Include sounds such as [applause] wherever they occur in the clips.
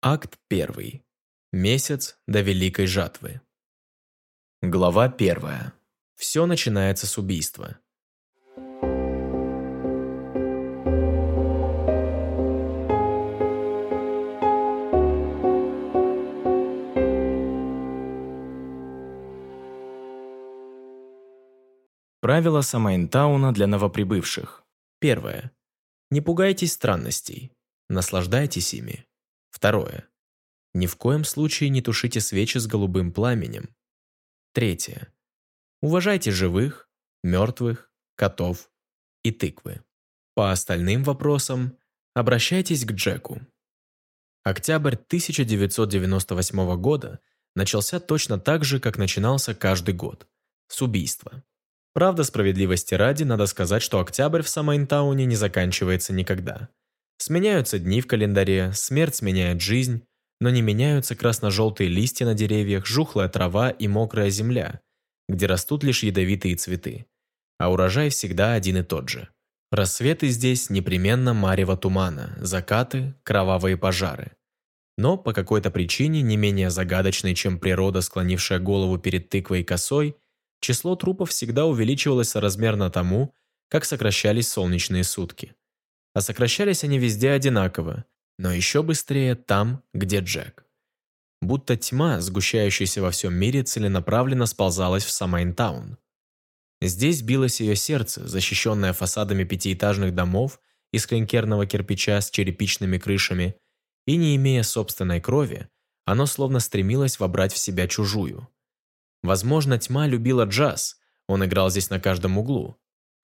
Акт 1. Месяц до Великой Жатвы. Глава 1. Все начинается с убийства. Правила Самайнтауна для новоприбывших. Первое. Не пугайтесь странностей. Наслаждайтесь ими. Второе. Ни в коем случае не тушите свечи с голубым пламенем. Третье. Уважайте живых, мертвых, котов и тыквы. По остальным вопросам обращайтесь к Джеку. Октябрь 1998 года начался точно так же, как начинался каждый год – с убийства. Правда, справедливости ради, надо сказать, что октябрь в Самайнтауне не заканчивается никогда. Сменяются дни в календаре, смерть сменяет жизнь, но не меняются красно-желтые листья на деревьях, жухлая трава и мокрая земля, где растут лишь ядовитые цветы. А урожай всегда один и тот же. Рассветы здесь непременно марево тумана, закаты – кровавые пожары. Но по какой-то причине, не менее загадочной, чем природа, склонившая голову перед тыквой и косой, число трупов всегда увеличивалось соразмерно тому, как сокращались солнечные сутки а сокращались они везде одинаково, но еще быстрее там, где Джек. Будто тьма, сгущающаяся во всем мире, целенаправленно сползалась в Самайнтаун. Здесь билось ее сердце, защищенное фасадами пятиэтажных домов из клинкерного кирпича с черепичными крышами, и не имея собственной крови, оно словно стремилось вобрать в себя чужую. Возможно, тьма любила джаз, он играл здесь на каждом углу,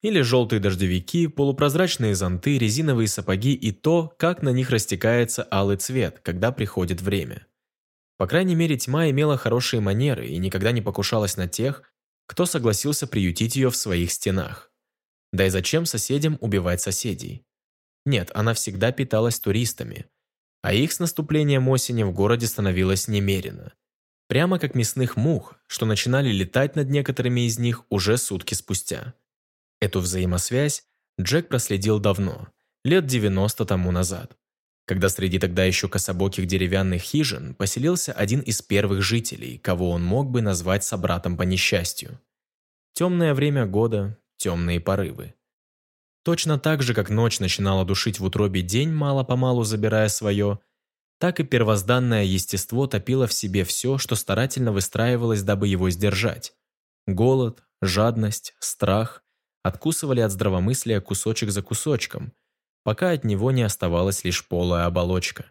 или желтые дождевики, полупрозрачные зонты, резиновые сапоги и то, как на них растекается алый цвет, когда приходит время. По крайней мере, тьма имела хорошие манеры и никогда не покушалась на тех, кто согласился приютить ее в своих стенах. Да и зачем соседям убивать соседей? Нет, она всегда питалась туристами, а их с наступлением осени в городе становилось немерено. Прямо как мясных мух, что начинали летать над некоторыми из них уже сутки спустя. Эту взаимосвязь Джек проследил давно, лет 90 тому назад, когда среди тогда еще кособоких деревянных хижин поселился один из первых жителей, кого он мог бы назвать собратом по несчастью. Темное время года, темные порывы. Точно так же, как ночь начинала душить в утробе день, мало-помалу забирая свое, так и первозданное естество топило в себе все, что старательно выстраивалось, дабы его сдержать. Голод, жадность, страх, откусывали от здравомыслия кусочек за кусочком, пока от него не оставалась лишь полая оболочка.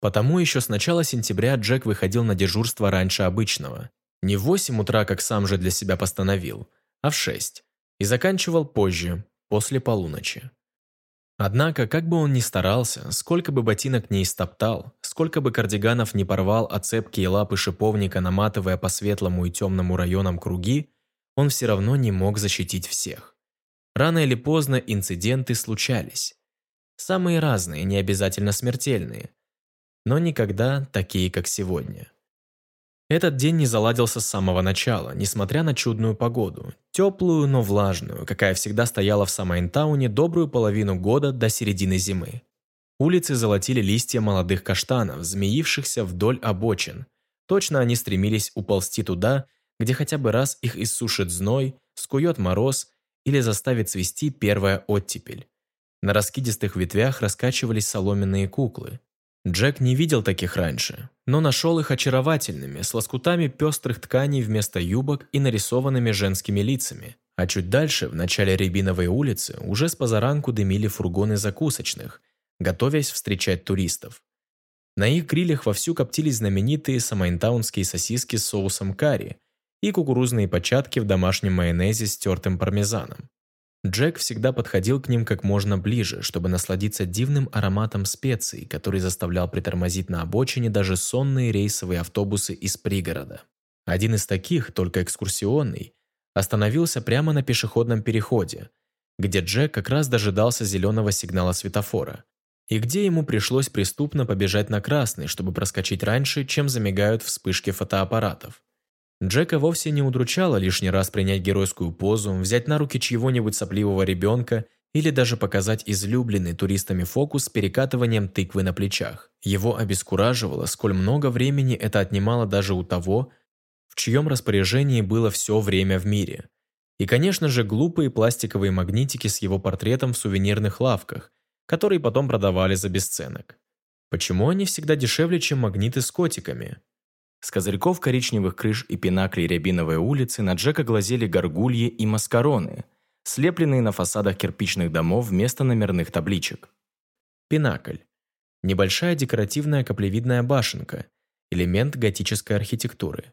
Потому еще с начала сентября Джек выходил на дежурство раньше обычного. Не в 8 утра, как сам же для себя постановил, а в 6. И заканчивал позже, после полуночи. Однако, как бы он ни старался, сколько бы ботинок не истоптал, сколько бы кардиганов не порвал от цепкие лапы шиповника, наматывая по светлому и темному районам круги, он все равно не мог защитить всех. Рано или поздно инциденты случались. Самые разные, не обязательно смертельные. Но никогда такие, как сегодня. Этот день не заладился с самого начала, несмотря на чудную погоду. Теплую, но влажную, какая всегда стояла в Самайнтауне добрую половину года до середины зимы. Улицы золотили листья молодых каштанов, змеившихся вдоль обочин. Точно они стремились уползти туда, где хотя бы раз их иссушит зной, скует мороз или заставит свести первая оттепель. На раскидистых ветвях раскачивались соломенные куклы. Джек не видел таких раньше, но нашел их очаровательными, с лоскутами пестрых тканей вместо юбок и нарисованными женскими лицами. А чуть дальше, в начале Рябиновой улицы, уже с позаранку дымили фургоны закусочных, готовясь встречать туристов. На их грилях вовсю коптились знаменитые самайнтаунские сосиски с соусом карри – и кукурузные початки в домашнем майонезе с тертым пармезаном. Джек всегда подходил к ним как можно ближе, чтобы насладиться дивным ароматом специй, который заставлял притормозить на обочине даже сонные рейсовые автобусы из пригорода. Один из таких, только экскурсионный, остановился прямо на пешеходном переходе, где Джек как раз дожидался зеленого сигнала светофора, и где ему пришлось преступно побежать на красный, чтобы проскочить раньше, чем замигают вспышки фотоаппаратов. Джека вовсе не удручало лишний раз принять геройскую позу, взять на руки чьего-нибудь сопливого ребенка или даже показать излюбленный туристами фокус с перекатыванием тыквы на плечах. Его обескураживало, сколь много времени это отнимало даже у того, в чьем распоряжении было все время в мире. И, конечно же, глупые пластиковые магнитики с его портретом в сувенирных лавках, которые потом продавали за бесценок. Почему они всегда дешевле, чем магниты с котиками? С козырьков коричневых крыш и пинаклей Рябиновой улицы на Джека глазели горгульи и маскароны, слепленные на фасадах кирпичных домов вместо номерных табличек. Пинакль. Небольшая декоративная каплевидная башенка, элемент готической архитектуры.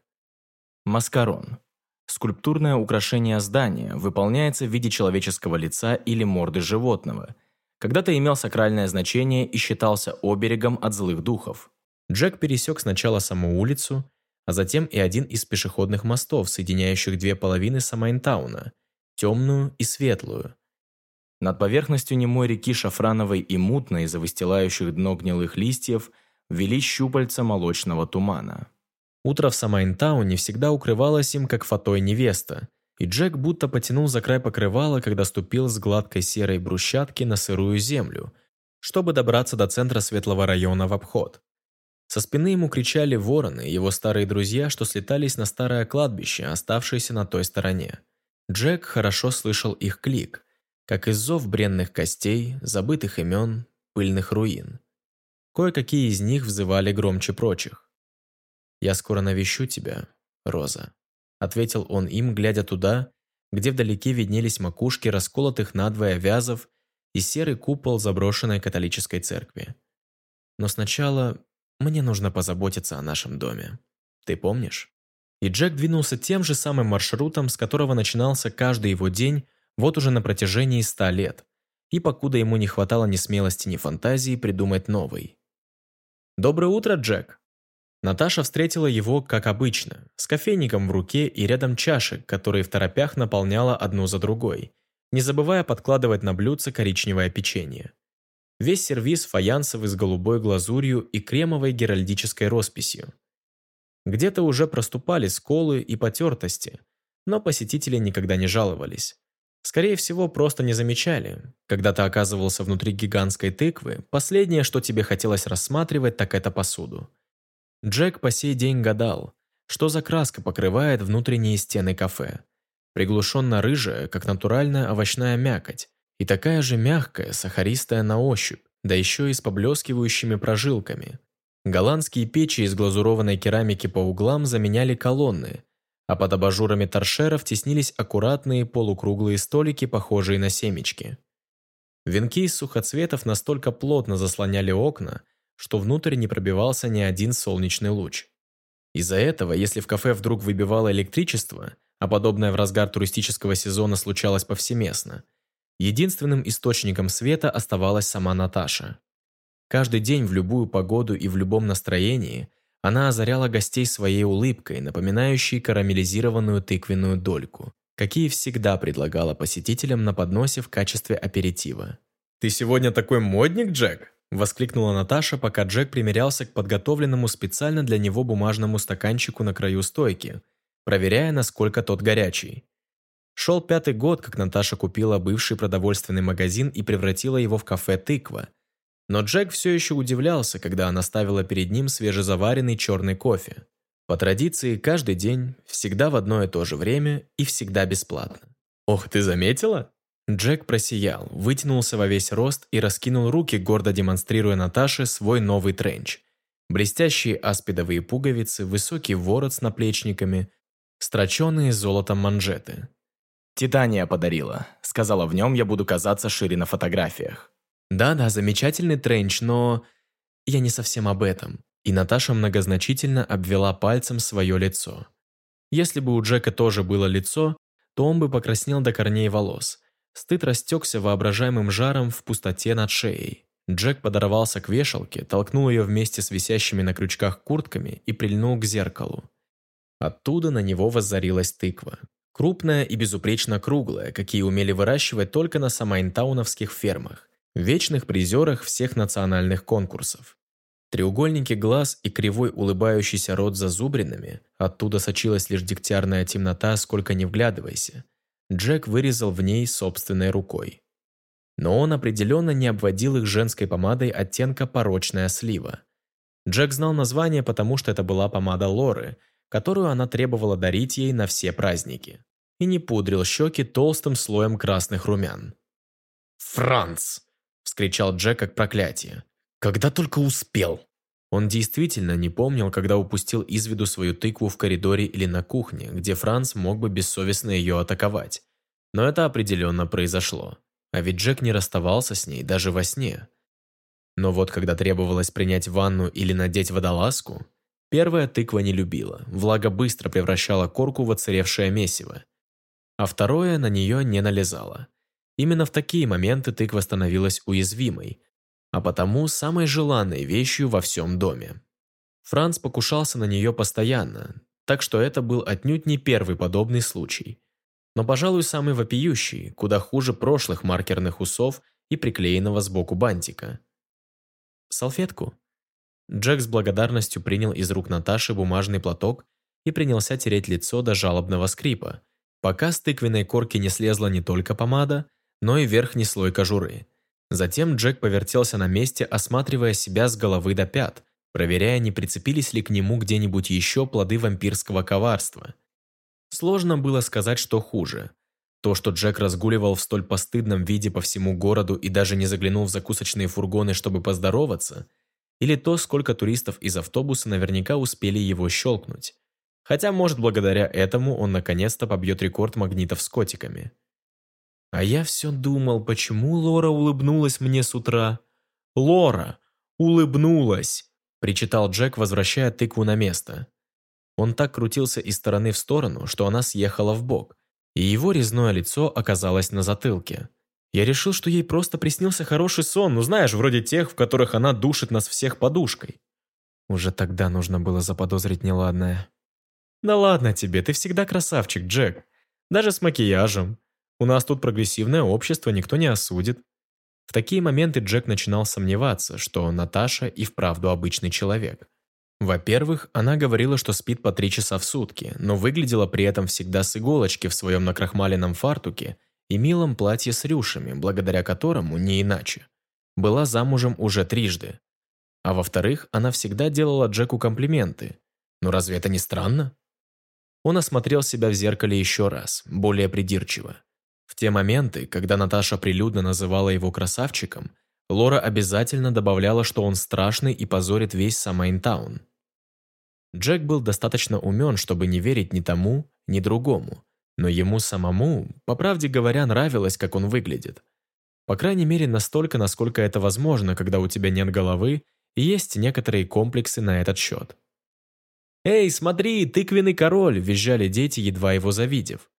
Маскарон. Скульптурное украшение здания выполняется в виде человеческого лица или морды животного. Когда-то имел сакральное значение и считался оберегом от злых духов. Джек пересек сначала саму улицу, а затем и один из пешеходных мостов, соединяющих две половины Самайнтауна – темную и светлую. Над поверхностью немой реки шафрановой и мутной из-за выстилающих дно гнилых листьев вели щупальца молочного тумана. Утро в Самайнтауне всегда укрывалось им, как фатой невеста, и Джек будто потянул за край покрывала, когда ступил с гладкой серой брусчатки на сырую землю, чтобы добраться до центра светлого района в обход. Со спины ему кричали вороны, его старые друзья, что слетались на старое кладбище, оставшееся на той стороне. Джек хорошо слышал их клик, как из зов бренных костей, забытых имен, пыльных руин. Кое-какие из них взывали громче прочих. «Я скоро навещу тебя, Роза», — ответил он им, глядя туда, где вдалеке виднелись макушки расколотых надвое вязов и серый купол заброшенной католической церкви. «Но сначала мне нужно позаботиться о нашем доме. Ты помнишь?» И Джек двинулся тем же самым маршрутом, с которого начинался каждый его день вот уже на протяжении ста лет, и покуда ему не хватало ни смелости, ни фантазии придумать новый. «Доброе утро, Джек!» Наташа встретила его, как обычно, с кофейником в руке и рядом чашек, которые в торопях наполняла одну за другой, не забывая подкладывать на блюдце коричневое печенье. Весь сервиз фаянсовый с голубой глазурью и кремовой геральдической росписью. Где-то уже проступали сколы и потертости, но посетители никогда не жаловались. Скорее всего, просто не замечали. Когда ты оказывался внутри гигантской тыквы, последнее, что тебе хотелось рассматривать, так это посуду. Джек по сей день гадал, что за краска покрывает внутренние стены кафе. Приглушенно рыжая, как натуральная овощная мякоть, и такая же мягкая, сахаристая на ощупь, да еще и с поблескивающими прожилками. Голландские печи из глазурованной керамики по углам заменяли колонны, а под абажурами торшеров теснились аккуратные полукруглые столики, похожие на семечки. Венки из сухоцветов настолько плотно заслоняли окна, что внутрь не пробивался ни один солнечный луч. Из-за этого, если в кафе вдруг выбивало электричество, а подобное в разгар туристического сезона случалось повсеместно – Единственным источником света оставалась сама Наташа. Каждый день в любую погоду и в любом настроении она озаряла гостей своей улыбкой, напоминающей карамелизированную тыквенную дольку, какие всегда предлагала посетителям на подносе в качестве аперитива. «Ты сегодня такой модник, Джек?» – воскликнула Наташа, пока Джек примерялся к подготовленному специально для него бумажному стаканчику на краю стойки, проверяя, насколько тот горячий. Шел пятый год, как Наташа купила бывший продовольственный магазин и превратила его в кафе «Тыква». Но Джек все еще удивлялся, когда она ставила перед ним свежезаваренный черный кофе. По традиции, каждый день, всегда в одно и то же время и всегда бесплатно. «Ох, ты заметила?» Джек просиял, вытянулся во весь рост и раскинул руки, гордо демонстрируя Наташе свой новый тренч. Блестящие аспидовые пуговицы, высокий ворот с наплечниками, строченные золотом манжеты. «Титания подарила. Сказала, в нем я буду казаться шире на фотографиях». «Да-да, замечательный тренч, но...» «Я не совсем об этом». И Наташа многозначительно обвела пальцем свое лицо. Если бы у Джека тоже было лицо, то он бы покраснел до корней волос. Стыд растекся воображаемым жаром в пустоте над шеей. Джек подорвался к вешалке, толкнул ее вместе с висящими на крючках куртками и прильнул к зеркалу. Оттуда на него воззарилась тыква. Крупная и безупречно круглая, какие умели выращивать только на самайнтауновских фермах, вечных призерах всех национальных конкурсов. Треугольники глаз и кривой улыбающийся рот зазубринами, оттуда сочилась лишь дегтярная темнота, сколько не вглядывайся. Джек вырезал в ней собственной рукой. но он определенно не обводил их женской помадой оттенка «порочная слива». Джек знал название, потому что это была помада Лоры, которую она требовала дарить ей на все праздники, и не пудрил щеки толстым слоем красных румян. «Франц!» – вскричал Джек как проклятие. «Когда только успел!» Он действительно не помнил, когда упустил из виду свою тыкву в коридоре или на кухне, где Франц мог бы бессовестно ее атаковать. Но это определенно произошло. А ведь Джек не расставался с ней даже во сне. Но вот когда требовалось принять ванну или надеть водолазку, первая тыква не любила, влага быстро превращала корку в оцаревшее месиво. А второе на нее не налезало. Именно в такие моменты тыква становилась уязвимой, а потому самой желанной вещью во всем доме. Франц покушался на нее постоянно, так что это был отнюдь не первый подобный случай но, пожалуй, самый вопиющий, куда хуже прошлых маркерных усов и приклеенного сбоку бантика. «Салфетку?» Джек с благодарностью принял из рук Наташи бумажный платок и принялся тереть лицо до жалобного скрипа, пока с тыквенной корки не слезла не только помада, но и верхний слой кожуры. Затем Джек повертелся на месте, осматривая себя с головы до пят, проверяя, не прицепились ли к нему где-нибудь еще плоды вампирского коварства – Сложно было сказать, что хуже. То, что Джек разгуливал в столь постыдном виде по всему городу и даже не заглянул в закусочные фургоны, чтобы поздороваться, или то, сколько туристов из автобуса наверняка успели его щелкнуть. Хотя, может, благодаря этому он наконец-то побьет рекорд магнитов с котиками. А я все думал, почему Лора улыбнулась мне с утра. «Лора! Улыбнулась!» – причитал Джек, возвращая тыкву на место. Он так крутился из стороны в сторону, что она съехала в бок, и его резное лицо оказалось на затылке. Я решил, что ей просто приснился хороший сон, ну знаешь, вроде тех, в которых она душит нас всех подушкой. Уже тогда нужно было заподозрить неладное. Да ладно тебе, ты всегда красавчик, Джек. Даже с макияжем. У нас тут прогрессивное общество, никто не осудит. В такие моменты Джек начинал сомневаться, что Наташа и вправду обычный человек. Во-первых, она говорила, что спит по три часа в сутки, но выглядела при этом всегда с иголочки в своем накрахмаленном фартуке и милом платье с рюшами, благодаря которому, не иначе, была замужем уже трижды. А во-вторых, она всегда делала Джеку комплименты. Ну разве это не странно? Он осмотрел себя в зеркале еще раз, более придирчиво. В те моменты, когда Наташа прилюдно называла его красавчиком, Лора обязательно добавляла, что он страшный и позорит весь Самайнтаун. Джек был достаточно умен, чтобы не верить ни тому, ни другому. Но ему самому, по правде говоря, нравилось, как он выглядит. По крайней мере, настолько, насколько это возможно, когда у тебя нет головы, есть некоторые комплексы на этот счет. «Эй, смотри, тыквенный король!» – визжали дети, едва его завидев.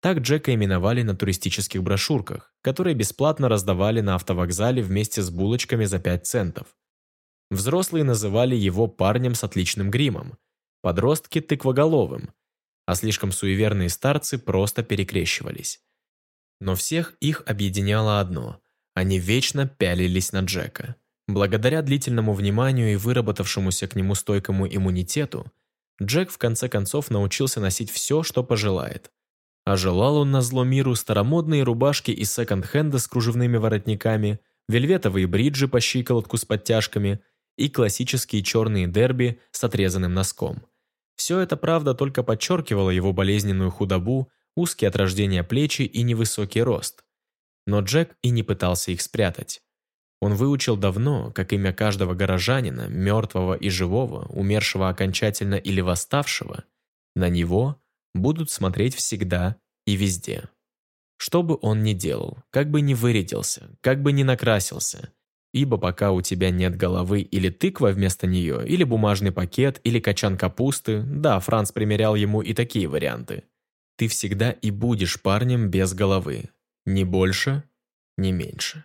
Так Джека именовали на туристических брошюрках, которые бесплатно раздавали на автовокзале вместе с булочками за 5 центов. Взрослые называли его парнем с отличным гримом, подростки – тыквоголовым, а слишком суеверные старцы просто перекрещивались. Но всех их объединяло одно – они вечно пялились на Джека. Благодаря длительному вниманию и выработавшемуся к нему стойкому иммунитету, Джек в конце концов научился носить все, что пожелает. А желал он на зло миру старомодные рубашки из секонд-хенда с кружевными воротниками, вельветовые бриджи по щиколотку с подтяжками и классические черные дерби с отрезанным носком. Все это, правда, только подчеркивало его болезненную худобу, узкие от рождения плечи и невысокий рост. Но Джек и не пытался их спрятать. Он выучил давно, как имя каждого горожанина, мертвого и живого, умершего окончательно или восставшего, на него будут смотреть всегда и везде. Что бы он ни делал, как бы ни вырядился, как бы ни накрасился, ибо пока у тебя нет головы или тыква вместо нее, или бумажный пакет, или качан капусты, да, Франц примерял ему и такие варианты, ты всегда и будешь парнем без головы. Ни больше, ни меньше.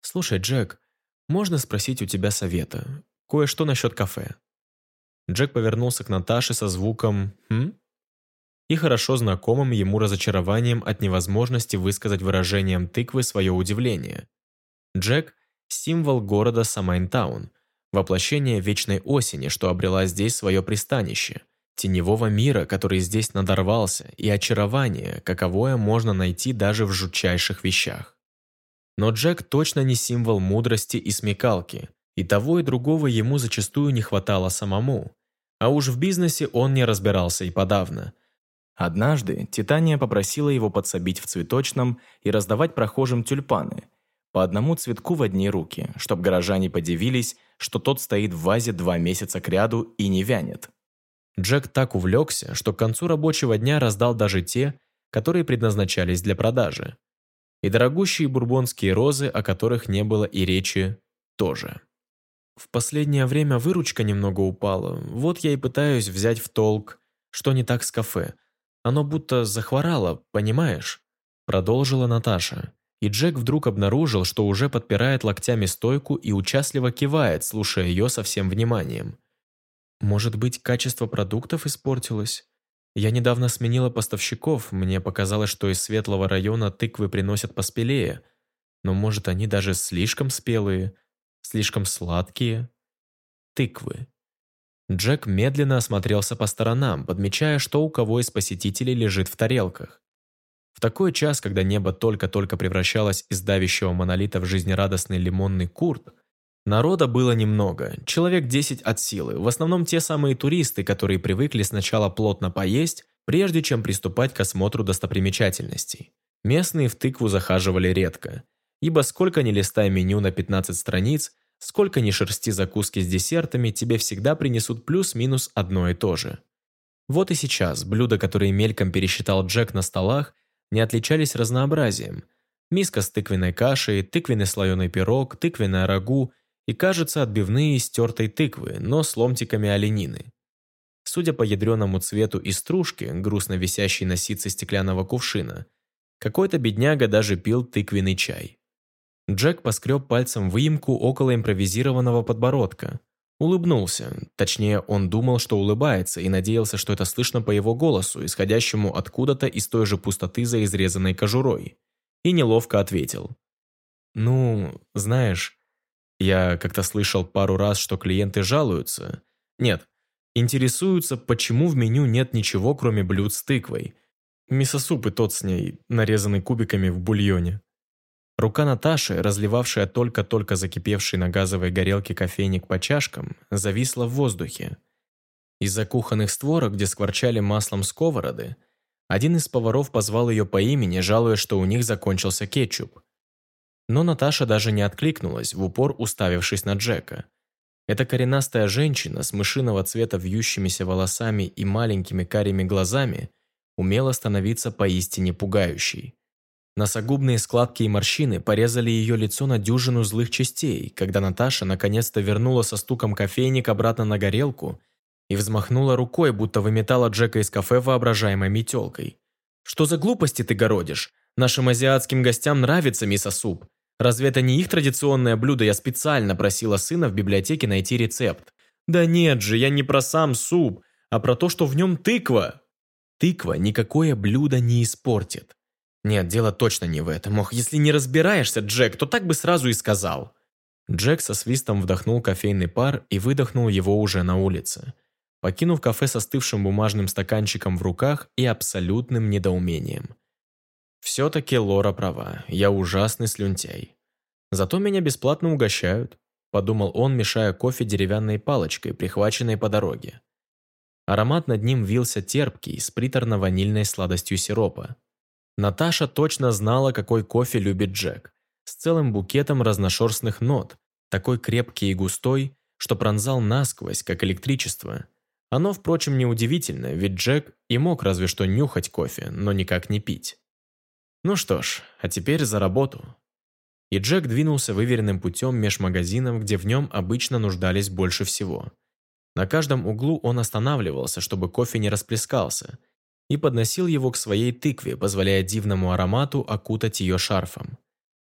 «Слушай, Джек, можно спросить у тебя совета? Кое-что насчет кафе». Джек повернулся к Наташе со звуком «Хм?» и хорошо знакомым ему разочарованием от невозможности высказать выражением тыквы свое удивление. Джек – символ города Самайнтаун, воплощение вечной осени, что обрела здесь свое пристанище, теневого мира, который здесь надорвался, и очарование, каковое можно найти даже в жутчайших вещах. Но Джек точно не символ мудрости и смекалки, и того и другого ему зачастую не хватало самому. А уж в бизнесе он не разбирался и подавно. Однажды Титания попросила его подсобить в цветочном и раздавать прохожим тюльпаны, по одному цветку в одни руки, чтоб горожане подивились, что тот стоит в вазе два месяца кряду и не вянет. Джек так увлекся, что к концу рабочего дня раздал даже те, которые предназначались для продажи. И дорогущие бурбонские розы, о которых не было и речи, тоже. В последнее время выручка немного упала, вот я и пытаюсь взять в толк, что не так с кафе. Оно будто захворало, понимаешь? Продолжила Наташа. И Джек вдруг обнаружил, что уже подпирает локтями стойку и участливо кивает, слушая ее со всем вниманием. Может быть, качество продуктов испортилось? Я недавно сменила поставщиков, мне показалось, что из светлого района тыквы приносят поспелее. Но может, они даже слишком спелые, слишком сладкие? Тыквы. Джек медленно осмотрелся по сторонам, подмечая, что у кого из посетителей лежит в тарелках. В такой час, когда небо только-только превращалось из давящего монолита в жизнерадостный лимонный курт, Народа было немного, человек 10 от силы, в основном те самые туристы, которые привыкли сначала плотно поесть, прежде чем приступать к осмотру достопримечательностей. Местные в тыкву захаживали редко, ибо сколько ни листай меню на 15 страниц, сколько ни шерсти закуски с десертами, тебе всегда принесут плюс-минус одно и то же. Вот и сейчас блюда, которые мельком пересчитал Джек на столах, не отличались разнообразием. Миска с тыквенной кашей, тыквенный слоеный пирог, тыквенное рагу и, кажется, отбивные из тертой тыквы, но с ломтиками оленины. Судя по ядреному цвету и стружке, грустно висящей на ситце стеклянного кувшина, какой-то бедняга даже пил тыквенный чай. Джек поскреб пальцем выемку около импровизированного подбородка. Улыбнулся, точнее, он думал, что улыбается, и надеялся, что это слышно по его голосу, исходящему откуда-то из той же пустоты за изрезанной кожурой. И неловко ответил. «Ну, знаешь, я как-то слышал пару раз, что клиенты жалуются. Нет, интересуются, почему в меню нет ничего, кроме блюд с тыквой. Мисо-суп и тот с ней, нарезанный кубиками в бульоне. Рука Наташи, разливавшая только-только закипевший на газовой горелке кофейник по чашкам, зависла в воздухе. Из-за кухонных створок, где скворчали маслом сковороды, один из поваров позвал ее по имени, жалуя, что у них закончился кетчуп. Но Наташа даже не откликнулась, в упор уставившись на Джека. Эта коренастая женщина с мышиного цвета вьющимися волосами и маленькими карими глазами умела становиться поистине пугающей. Носогубные складки и морщины порезали ее лицо на дюжину злых частей, когда Наташа наконец-то вернула со стуком кофейник обратно на горелку и взмахнула рукой, будто выметала Джека из кафе воображаемой метелкой. «Что за глупости ты городишь? Нашим азиатским гостям нравится мисо-суп. Разве это не их традиционное блюдо? Я специально просила сына в библиотеке найти рецепт. Да нет же, я не про сам суп, а про то, что в нем тыква. Тыква никакое блюдо не испортит. Нет, дело точно не в этом. Ох, если не разбираешься, Джек, то так бы сразу и сказал. Джек со свистом вдохнул кофейный пар и выдохнул его уже на улице, покинув кафе со остывшим бумажным стаканчиком в руках и абсолютным недоумением. Все-таки Лора права, я ужасный слюнтяй. Зато меня бесплатно угощают, подумал он, мешая кофе деревянной палочкой, прихваченной по дороге. Аромат над ним вился терпкий, с приторно-ванильной сладостью сиропа. Наташа точно знала, какой кофе любит Джек, с целым букетом разношерстных нот, такой крепкий и густой, что пронзал насквозь, как электричество. Оно, впрочем, неудивительно, ведь Джек и мог разве что нюхать кофе, но никак не пить. Ну что ж, а теперь за работу. И Джек двинулся выверенным путем меж магазинов, где в нем обычно нуждались больше всего. На каждом углу он останавливался, чтобы кофе не расплескался, и подносил его к своей тыкве, позволяя дивному аромату окутать ее шарфом.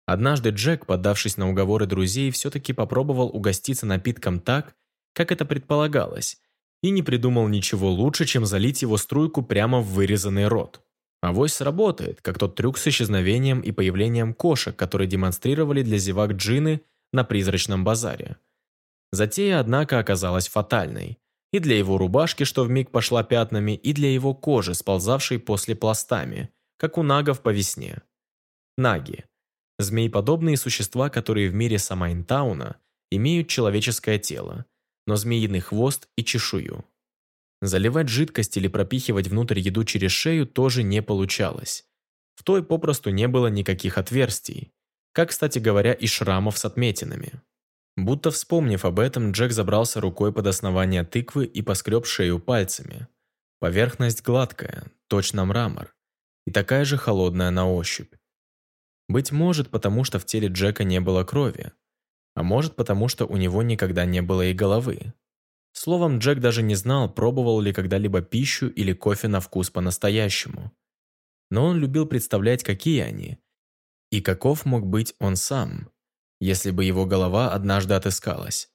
Однажды Джек, поддавшись на уговоры друзей, все-таки попробовал угоститься напитком так, как это предполагалось, и не придумал ничего лучше, чем залить его струйку прямо в вырезанный рот. Авось сработает, как тот трюк с исчезновением и появлением кошек, которые демонстрировали для зевак джины на призрачном базаре. Затея, однако, оказалась фатальной. И для его рубашки, что вмиг пошла пятнами, и для его кожи, сползавшей после пластами, как у нагов по весне. Наги. Змееподобные существа, которые в мире Самайнтауна имеют человеческое тело, но змеиный хвост и чешую. Заливать жидкость или пропихивать внутрь еду через шею тоже не получалось. В той попросту не было никаких отверстий, как, кстати говоря, и шрамов с отметинами. Будто вспомнив об этом, Джек забрался рукой под основание тыквы и поскреб шею пальцами. Поверхность гладкая, точно мрамор, и такая же холодная на ощупь. Быть может, потому что в теле Джека не было крови, а может, потому что у него никогда не было и головы. Словом, Джек даже не знал, пробовал ли когда-либо пищу или кофе на вкус по-настоящему. Но он любил представлять, какие они, и каков мог быть он сам, если бы его голова однажды отыскалась.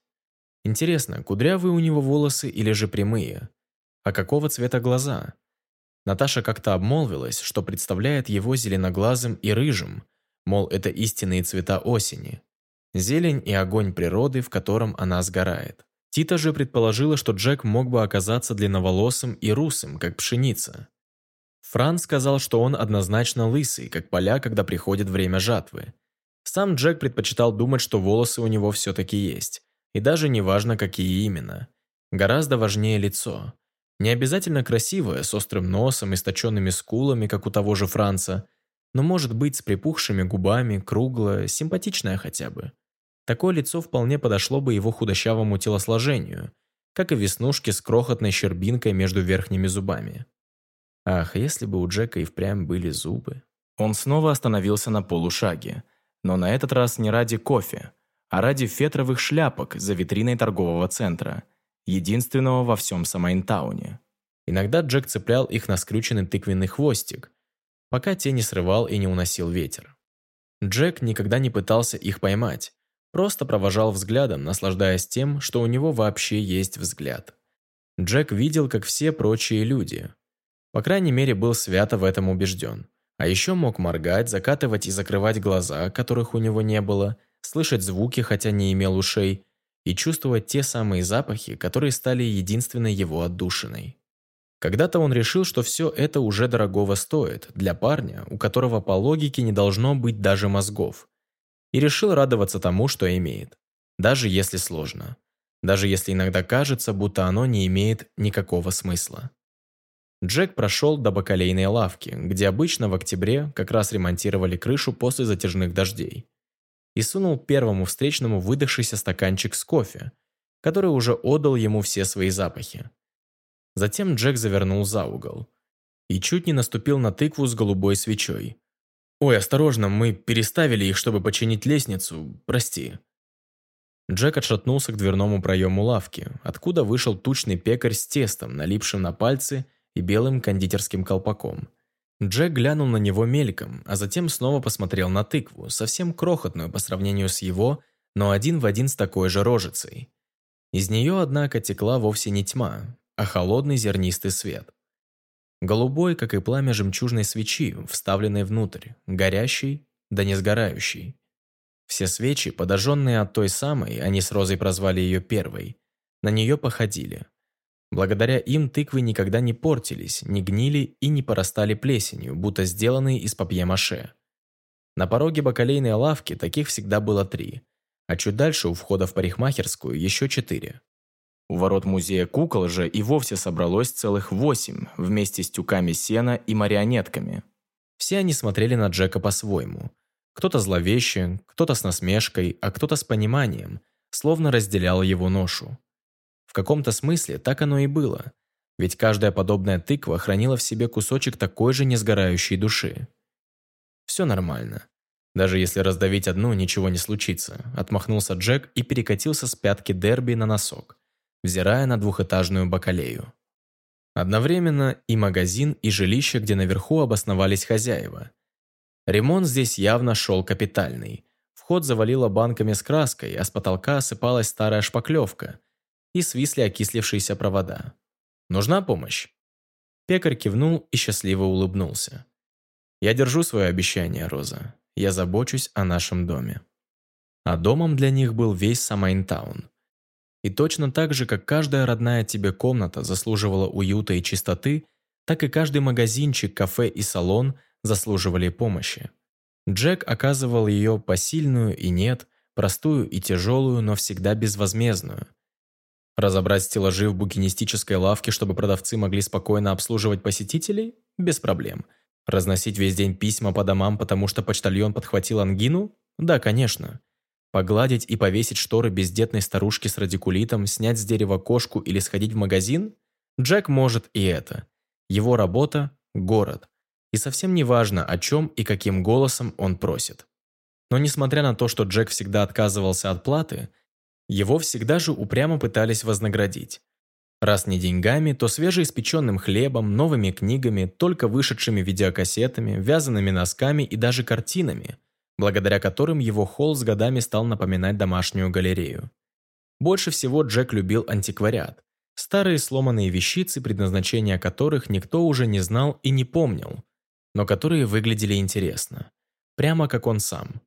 Интересно, кудрявые у него волосы или же прямые? А какого цвета глаза? Наташа как-то обмолвилась, что представляет его зеленоглазым и рыжим, мол, это истинные цвета осени. Зелень и огонь природы, в котором она сгорает. Тита же предположила, что Джек мог бы оказаться длинноволосым и русым, как пшеница. Франц сказал, что он однозначно лысый, как поля, когда приходит время жатвы. Сам Джек предпочитал думать, что волосы у него все-таки есть. И даже не важно, какие именно. Гораздо важнее лицо. Не обязательно красивое, с острым носом и сточенными скулами, как у того же Франца, но может быть с припухшими губами, круглое, симпатичное хотя бы. Такое лицо вполне подошло бы его худощавому телосложению, как и веснушки с крохотной щербинкой между верхними зубами. Ах, если бы у Джека и впрямь были зубы. Он снова остановился на полушаге – но на этот раз не ради кофе, а ради фетровых шляпок за витриной торгового центра, единственного во всем Самайнтауне. Иногда Джек цеплял их на скрюченный тыквенный хвостик, пока те не срывал и не уносил ветер. Джек никогда не пытался их поймать, просто провожал взглядом, наслаждаясь тем, что у него вообще есть взгляд. Джек видел, как все прочие люди. По крайней мере, был свято в этом убежден. А еще мог моргать, закатывать и закрывать глаза, которых у него не было, слышать звуки, хотя не имел ушей, и чувствовать те самые запахи, которые стали единственной его отдушиной. Когда-то он решил, что все это уже дорогого стоит для парня, у которого по логике не должно быть даже мозгов, и решил радоваться тому, что имеет, даже если сложно, даже если иногда кажется, будто оно не имеет никакого смысла. Джек прошел до бакалейной лавки, где обычно в октябре как раз ремонтировали крышу после затяжных дождей, и сунул первому встречному выдохшийся стаканчик с кофе, который уже отдал ему все свои запахи. Затем Джек завернул за угол и чуть не наступил на тыкву с голубой свечой. «Ой, осторожно, мы переставили их, чтобы починить лестницу, прости». Джек отшатнулся к дверному проему лавки, откуда вышел тучный пекарь с тестом, налипшим на пальцы и белым кондитерским колпаком. Джек глянул на него мельком, а затем снова посмотрел на тыкву, совсем крохотную по сравнению с его, но один в один с такой же рожицей. Из нее, однако, текла вовсе не тьма, а холодный зернистый свет. Голубой, как и пламя жемчужной свечи, вставленной внутрь, горящий, да не сгорающий. Все свечи, подожженные от той самой, они с Розой прозвали ее первой, на нее походили. Благодаря им тыквы никогда не портились, не гнили и не порастали плесенью, будто сделанные из папье-маше. На пороге бакалейной лавки таких всегда было три, а чуть дальше у входа в парикмахерскую еще четыре. У ворот музея кукол же и вовсе собралось целых восемь, вместе с тюками сена и марионетками. Все они смотрели на Джека по-своему. Кто-то зловеще, кто-то с насмешкой, а кто-то с пониманием, словно разделял его ношу каком-то смысле так оно и было. Ведь каждая подобная тыква хранила в себе кусочек такой же несгорающей души. Все нормально. Даже если раздавить одну, ничего не случится. Отмахнулся Джек и перекатился с пятки Дерби на носок, взирая на двухэтажную бакалею. Одновременно и магазин, и жилище, где наверху обосновались хозяева. Ремонт здесь явно шел капитальный. Вход завалило банками с краской, а с потолка осыпалась старая шпаклевка, и свисли окислившиеся провода. «Нужна помощь?» Пекарь кивнул и счастливо улыбнулся. «Я держу свое обещание, Роза. Я забочусь о нашем доме». А домом для них был весь Самайнтаун. И точно так же, как каждая родная тебе комната заслуживала уюта и чистоты, так и каждый магазинчик, кафе и салон заслуживали помощи. Джек оказывал ее посильную и нет, простую и тяжелую, но всегда безвозмездную. Разобрать стеллажи в букинистической лавке, чтобы продавцы могли спокойно обслуживать посетителей? Без проблем. Разносить весь день письма по домам, потому что почтальон подхватил ангину? Да, конечно. Погладить и повесить шторы бездетной старушки с радикулитом, снять с дерева кошку или сходить в магазин? Джек может и это. Его работа – город. И совсем не важно, о чем и каким голосом он просит. Но несмотря на то, что Джек всегда отказывался от платы, его всегда же упрямо пытались вознаградить. Раз не деньгами, то свежеиспеченным хлебом, новыми книгами, только вышедшими видеокассетами, вязаными носками и даже картинами – благодаря которым его холл с годами стал напоминать домашнюю галерею. Больше всего Джек любил антиквариат. Старые сломанные вещицы, предназначения которых никто уже не знал и не помнил, но которые выглядели интересно. Прямо как он сам.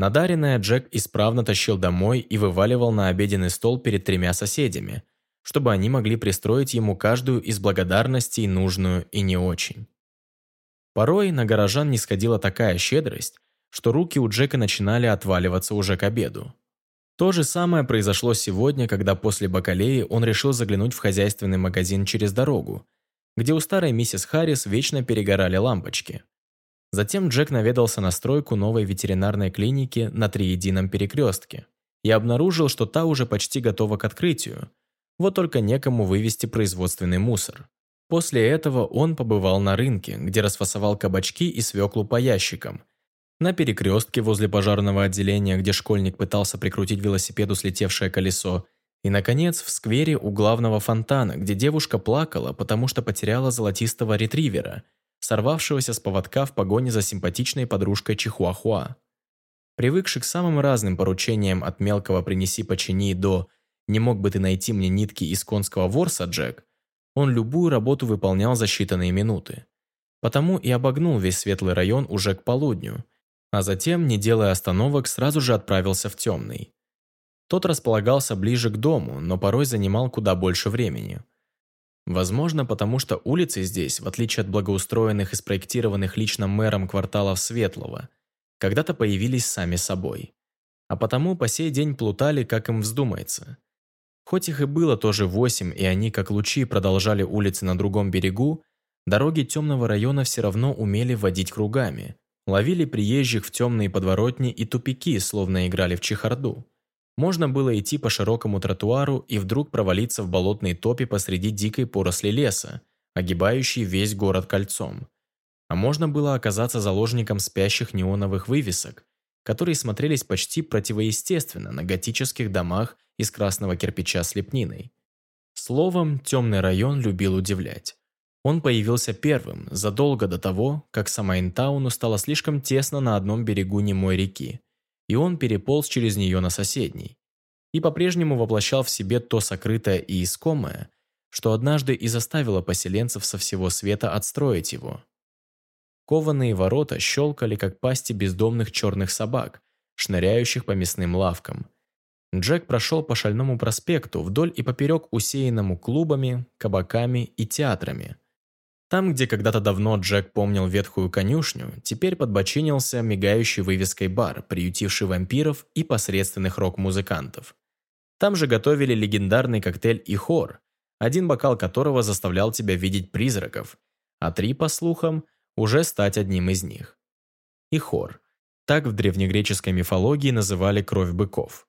Надаренное Джек исправно тащил домой и вываливал на обеденный стол перед тремя соседями, чтобы они могли пристроить ему каждую из благодарностей нужную и не очень. Порой на горожан не сходила такая щедрость, что руки у Джека начинали отваливаться уже к обеду. То же самое произошло сегодня, когда после бакалеи он решил заглянуть в хозяйственный магазин через дорогу, где у старой миссис Харрис вечно перегорали лампочки. Затем Джек наведался на стройку новой ветеринарной клиники на Триедином перекрестке и обнаружил, что та уже почти готова к открытию, вот только некому вывести производственный мусор. После этого он побывал на рынке, где расфасовал кабачки и свеклу по ящикам. На перекрестке возле пожарного отделения, где школьник пытался прикрутить велосипеду слетевшее колесо, и, наконец, в сквере у главного фонтана, где девушка плакала, потому что потеряла золотистого ретривера, сорвавшегося с поводка в погоне за симпатичной подружкой Чихуахуа. Привыкший к самым разным поручениям от мелкого «принеси, почини» до «не мог бы ты найти мне нитки из конского ворса, Джек», он любую работу выполнял за считанные минуты. Потому и обогнул весь светлый район уже к полудню, а затем, не делая остановок, сразу же отправился в темный. Тот располагался ближе к дому, но порой занимал куда больше времени. Возможно, потому что улицы здесь, в отличие от благоустроенных и спроектированных лично мэром кварталов Светлого, когда-то появились сами собой. А потому по сей день плутали, как им вздумается. Хоть их и было тоже восемь, и они, как лучи, продолжали улицы на другом берегу, дороги темного района все равно умели водить кругами, Ловили приезжих в темные подворотни и тупики, словно играли в чехарду. Можно было идти по широкому тротуару и вдруг провалиться в болотной топе посреди дикой поросли леса, огибающей весь город кольцом. А можно было оказаться заложником спящих неоновых вывесок, которые смотрелись почти противоестественно на готических домах из красного кирпича с лепниной. Словом, темный район любил удивлять. Он появился первым, задолго до того, как Самайнтауну стало слишком тесно на одном берегу немой реки, и он переполз через нее на соседний. И по-прежнему воплощал в себе то сокрытое и искомое, что однажды и заставило поселенцев со всего света отстроить его. Кованые ворота щелкали, как пасти бездомных черных собак, шныряющих по мясным лавкам. Джек прошел по шальному проспекту вдоль и поперек усеянному клубами, кабаками и театрами – там, где когда-то давно Джек помнил ветхую конюшню, теперь подбочинился мигающий вывеской бар, приютивший вампиров и посредственных рок-музыкантов. Там же готовили легендарный коктейль и хор, один бокал которого заставлял тебя видеть призраков, а три, по слухам, уже стать одним из них. И хор. Так в древнегреческой мифологии называли кровь быков.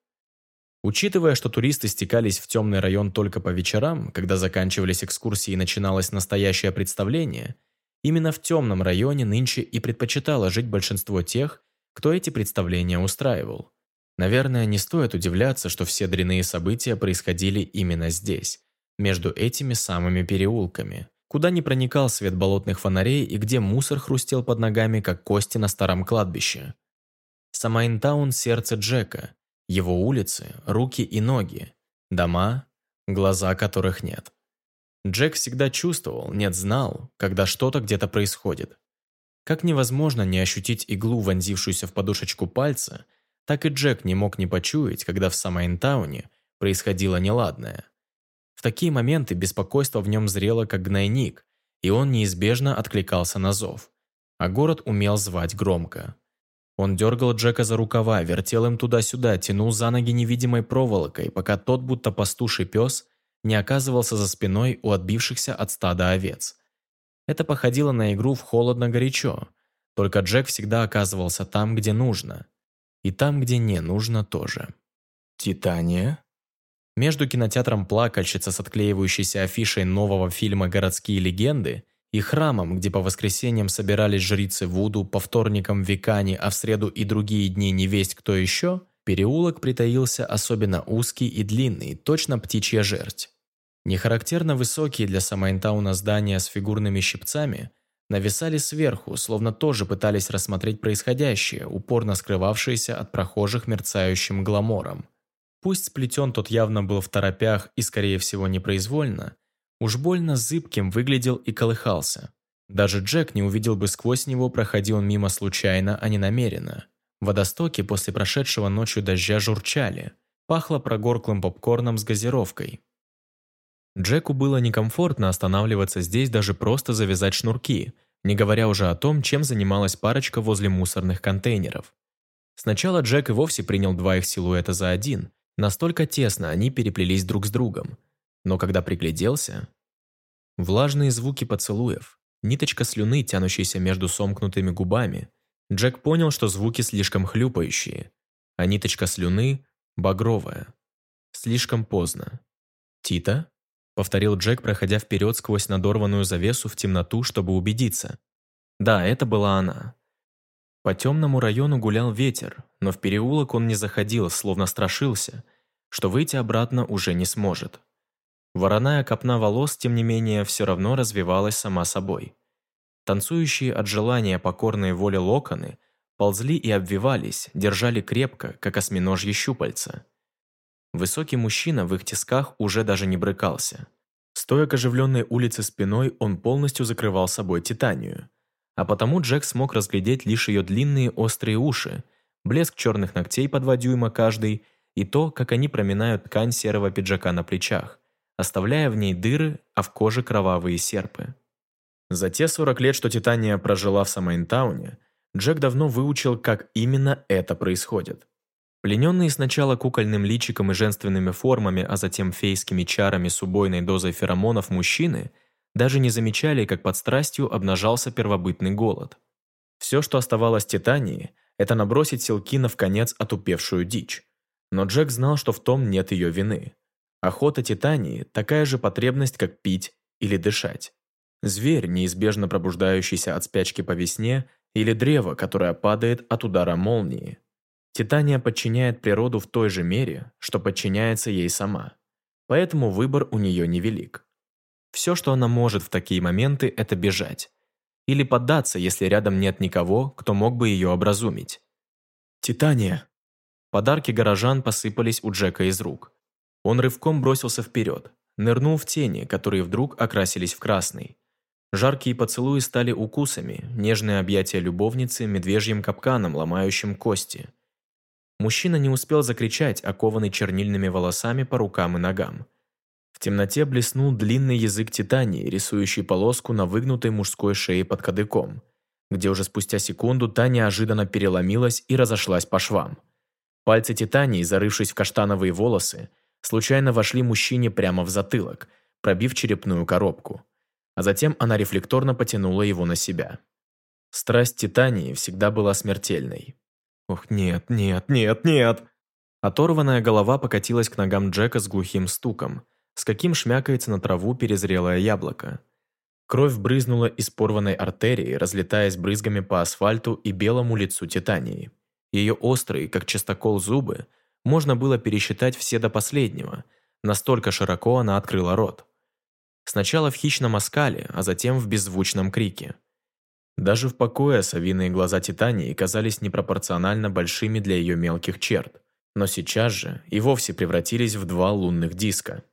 Учитывая, что туристы стекались в темный район только по вечерам, когда заканчивались экскурсии и начиналось настоящее представление, именно в темном районе нынче и предпочитало жить большинство тех, кто эти представления устраивал. Наверное, не стоит удивляться, что все дрянные события происходили именно здесь, между этими самыми переулками, куда не проникал свет болотных фонарей и где мусор хрустел под ногами, как кости на старом кладбище. Самайнтаун – сердце Джека, его улицы, руки и ноги, дома, глаза которых нет. Джек всегда чувствовал, нет, знал, когда что-то где-то происходит. Как невозможно не ощутить иглу, вонзившуюся в подушечку пальца, так и Джек не мог не почуять, когда в Самайнтауне происходило неладное. В такие моменты беспокойство в нем зрело, как гнойник, и он неизбежно откликался на зов. А город умел звать громко. Он дергал Джека за рукава, вертел им туда-сюда, тянул за ноги невидимой проволокой, пока тот, будто пастуший пес, не оказывался за спиной у отбившихся от стада овец. Это походило на игру в холодно-горячо, только Джек всегда оказывался там, где нужно. И там, где не нужно тоже. «Титания?» Между кинотеатром «Плакальщица» с отклеивающейся афишей нового фильма «Городские легенды» и храмом, где по воскресеньям собирались жрицы Вуду, по вторникам Викани, а в среду и другие дни не весть кто еще, переулок притаился особенно узкий и длинный, точно птичья жерть. Нехарактерно высокие для Самайнтауна здания с фигурными щипцами нависали сверху, словно тоже пытались рассмотреть происходящее, упорно скрывавшееся от прохожих мерцающим гламором. Пусть сплетен тот явно был в торопях и, скорее всего, непроизвольно, уж больно зыбким выглядел и колыхался. Даже Джек не увидел бы сквозь него, проходил он мимо случайно, а не намеренно. Водостоки после прошедшего ночью дождя журчали, пахло прогорклым попкорном с газировкой. Джеку было некомфортно останавливаться здесь даже просто завязать шнурки, не говоря уже о том, чем занималась парочка возле мусорных контейнеров. Сначала Джек и вовсе принял два их силуэта за один, настолько тесно они переплелись друг с другом. Но когда пригляделся... Влажные звуки поцелуев, ниточка слюны, тянущаяся между сомкнутыми губами. Джек понял, что звуки слишком хлюпающие, а ниточка слюны – багровая. Слишком поздно. «Тита?» – повторил Джек, проходя вперед сквозь надорванную завесу в темноту, чтобы убедиться. Да, это была она. По темному району гулял ветер, но в переулок он не заходил, словно страшился, что выйти обратно уже не сможет. Вороная копна волос, тем не менее, все равно развивалась сама собой. Танцующие от желания покорные воле локоны ползли и обвивались, держали крепко, как осьминожьи щупальца. Высокий мужчина в их тисках уже даже не брыкался. Стоя к оживленной улице спиной, он полностью закрывал собой Титанию. А потому Джек смог разглядеть лишь ее длинные острые уши, блеск черных ногтей по два дюйма каждый и то, как они проминают ткань серого пиджака на плечах, оставляя в ней дыры, а в коже кровавые серпы. За те 40 лет, что Титания прожила в Самайнтауне, Джек давно выучил, как именно это происходит. Плененные сначала кукольным личиком и женственными формами, а затем фейскими чарами с убойной дозой феромонов мужчины, даже не замечали, как под страстью обнажался первобытный голод. Все, что оставалось Титании, это набросить Силкина в конец отупевшую дичь. Но Джек знал, что в том нет ее вины. Охота Титании – такая же потребность, как пить или дышать. Зверь, неизбежно пробуждающийся от спячки по весне, или древо, которое падает от удара молнии. Титания подчиняет природу в той же мере, что подчиняется ей сама. Поэтому выбор у нее невелик. Все, что она может в такие моменты, это бежать. Или поддаться, если рядом нет никого, кто мог бы ее образумить. «Титания!» Подарки горожан посыпались у Джека из рук. Он рывком бросился вперед, нырнул в тени, которые вдруг окрасились в красный. Жаркие поцелуи стали укусами, нежные объятия любовницы – медвежьим капканом, ломающим кости – Мужчина не успел закричать, окованный чернильными волосами по рукам и ногам. В темноте блеснул длинный язык титании, рисующий полоску на выгнутой мужской шее под кадыком, где уже спустя секунду та неожиданно переломилась и разошлась по швам. Пальцы титании, зарывшись в каштановые волосы, случайно вошли мужчине прямо в затылок, пробив черепную коробку. А затем она рефлекторно потянула его на себя. Страсть титании всегда была смертельной. Ох, нет, нет, нет, нет. Оторванная голова покатилась к ногам Джека с глухим стуком, с каким шмякается на траву перезрелое яблоко. Кровь брызнула из порванной артерии, разлетаясь брызгами по асфальту и белому лицу Титании. Ее острые, как частокол зубы, можно было пересчитать все до последнего, настолько широко она открыла рот. Сначала в хищном оскале, а затем в беззвучном крике – даже в покое совиные глаза Титании казались непропорционально большими для ее мелких черт, но сейчас же и вовсе превратились в два лунных диска.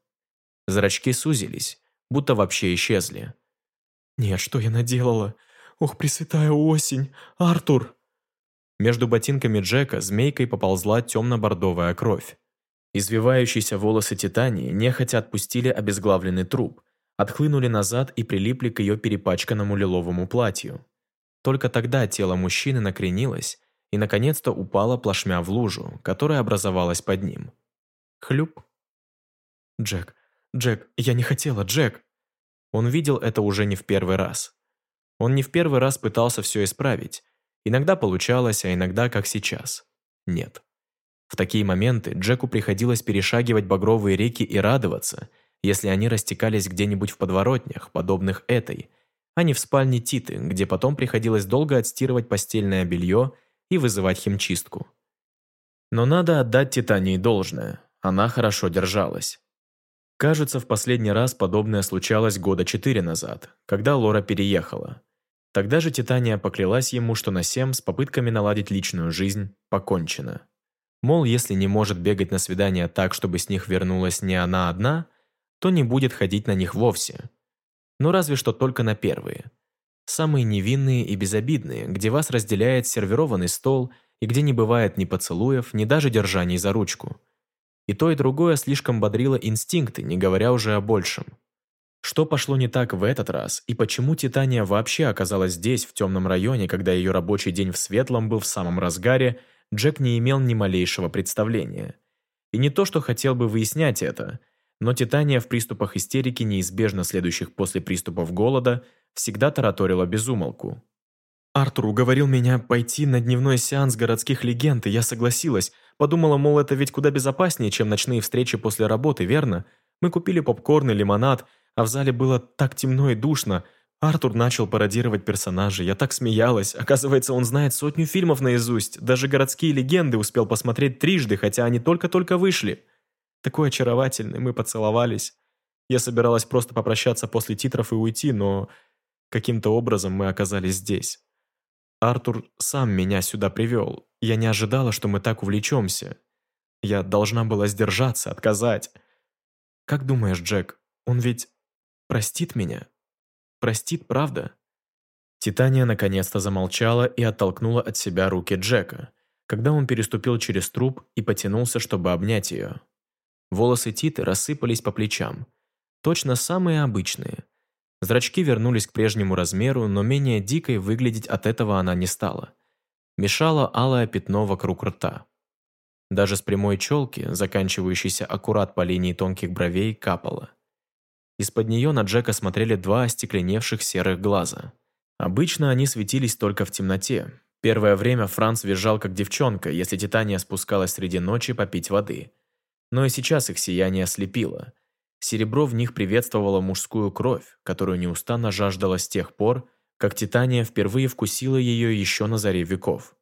Зрачки сузились, будто вообще исчезли. «Нет, что я наделала? Ох, пресвятая осень! Артур!» Между ботинками Джека змейкой поползла темно-бордовая кровь. Извивающиеся волосы Титании нехотя отпустили обезглавленный труп, отхлынули назад и прилипли к ее перепачканному лиловому платью. Только тогда тело мужчины накренилось, и, наконец-то, упала плашмя в лужу, которая образовалась под ним. Хлюп. «Джек, Джек, я не хотела, Джек!» Он видел это уже не в первый раз. Он не в первый раз пытался все исправить. Иногда получалось, а иногда, как сейчас, нет. В такие моменты Джеку приходилось перешагивать багровые реки и радоваться, если они растекались где-нибудь в подворотнях, подобных этой, а не в спальне Титы, где потом приходилось долго отстирывать постельное белье и вызывать химчистку. Но надо отдать Титании должное, она хорошо держалась. Кажется, в последний раз подобное случалось года четыре назад, когда Лора переехала. Тогда же Титания поклялась ему, что на Сем с попытками наладить личную жизнь покончено. Мол, если не может бегать на свидания так, чтобы с них вернулась не она одна, то не будет ходить на них вовсе. Ну разве что только на первые. Самые невинные и безобидные, где вас разделяет сервированный стол и где не бывает ни поцелуев, ни даже держаний за ручку – и то, и другое слишком бодрило инстинкты, не говоря уже о большем. Что пошло не так в этот раз, и почему Титания вообще оказалась здесь, в темном районе, когда ее рабочий день в Светлом был в самом разгаре, Джек не имел ни малейшего представления. И не то, что хотел бы выяснять это, но Титания в приступах истерики, неизбежно следующих после приступов голода, всегда тараторила безумолку. «Артур уговорил меня пойти на дневной сеанс городских легенд, и я согласилась, Подумала, мол, это ведь куда безопаснее, чем ночные встречи после работы, верно? Мы купили попкорн и лимонад, а в зале было так темно и душно. Артур начал пародировать персонажей, я так смеялась. Оказывается, он знает сотню фильмов наизусть, даже городские легенды успел посмотреть трижды, хотя они только-только вышли. Такой очаровательный, мы поцеловались. Я собиралась просто попрощаться после титров и уйти, но каким-то образом мы оказались здесь. Артур сам меня сюда привел. Я не ожидала, что мы так увлечемся. Я должна была сдержаться, отказать. Как думаешь, Джек, он ведь простит меня? Простит, правда? Титания наконец-то замолчала и оттолкнула от себя руки Джека, когда он переступил через труп и потянулся, чтобы обнять ее. Волосы Титы рассыпались по плечам. Точно самые обычные – Зрачки вернулись к прежнему размеру, но менее дикой выглядеть от этого она не стала. Мешало алое пятно вокруг рта. Даже с прямой челки, заканчивающейся аккурат по линии тонких бровей, капало. Из-под нее на Джека смотрели два остекленевших серых глаза. Обычно они светились только в темноте. Первое время Франц визжал как девчонка, если Титания спускалась среди ночи попить воды. Но и сейчас их сияние ослепило – Серебро в них приветствовало мужскую кровь, которую неустанно жаждала с тех пор, как Титания впервые вкусила ее еще на заре веков.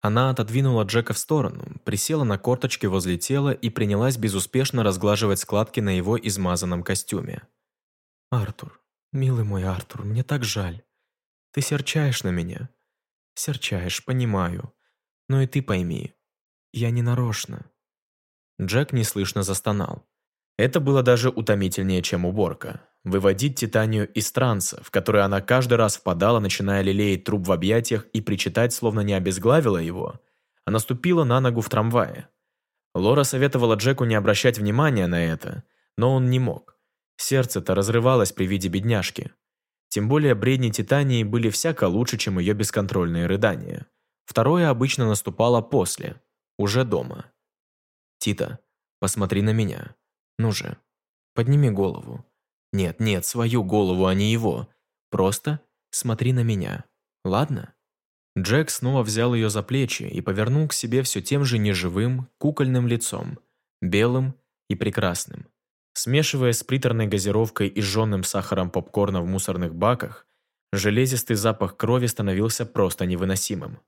Она отодвинула Джека в сторону, присела на корточки возле тела и принялась безуспешно разглаживать складки на его измазанном костюме. «Артур, милый мой Артур, мне так жаль. Ты серчаешь на меня. Серчаешь, понимаю. Но и ты пойми, я не нарочно». Джек неслышно застонал. Это было даже утомительнее, чем уборка. Выводить Титанию из транса, в который она каждый раз впадала, начиная лелеять труп в объятиях и причитать, словно не обезглавила его, а наступила на ногу в трамвае. Лора советовала Джеку не обращать внимания на это, но он не мог. Сердце-то разрывалось при виде бедняжки. Тем более бредни Титании были всяко лучше, чем ее бесконтрольные рыдания. Второе обычно наступало после, уже дома. «Тита, посмотри на меня. Ну же, подними голову. Нет, нет, свою голову, а не его. Просто смотри на меня. Ладно?» Джек снова взял ее за плечи и повернул к себе все тем же неживым, кукольным лицом, белым и прекрасным. Смешивая с приторной газировкой и жженным сахаром попкорна в мусорных баках, железистый запах крови становился просто невыносимым.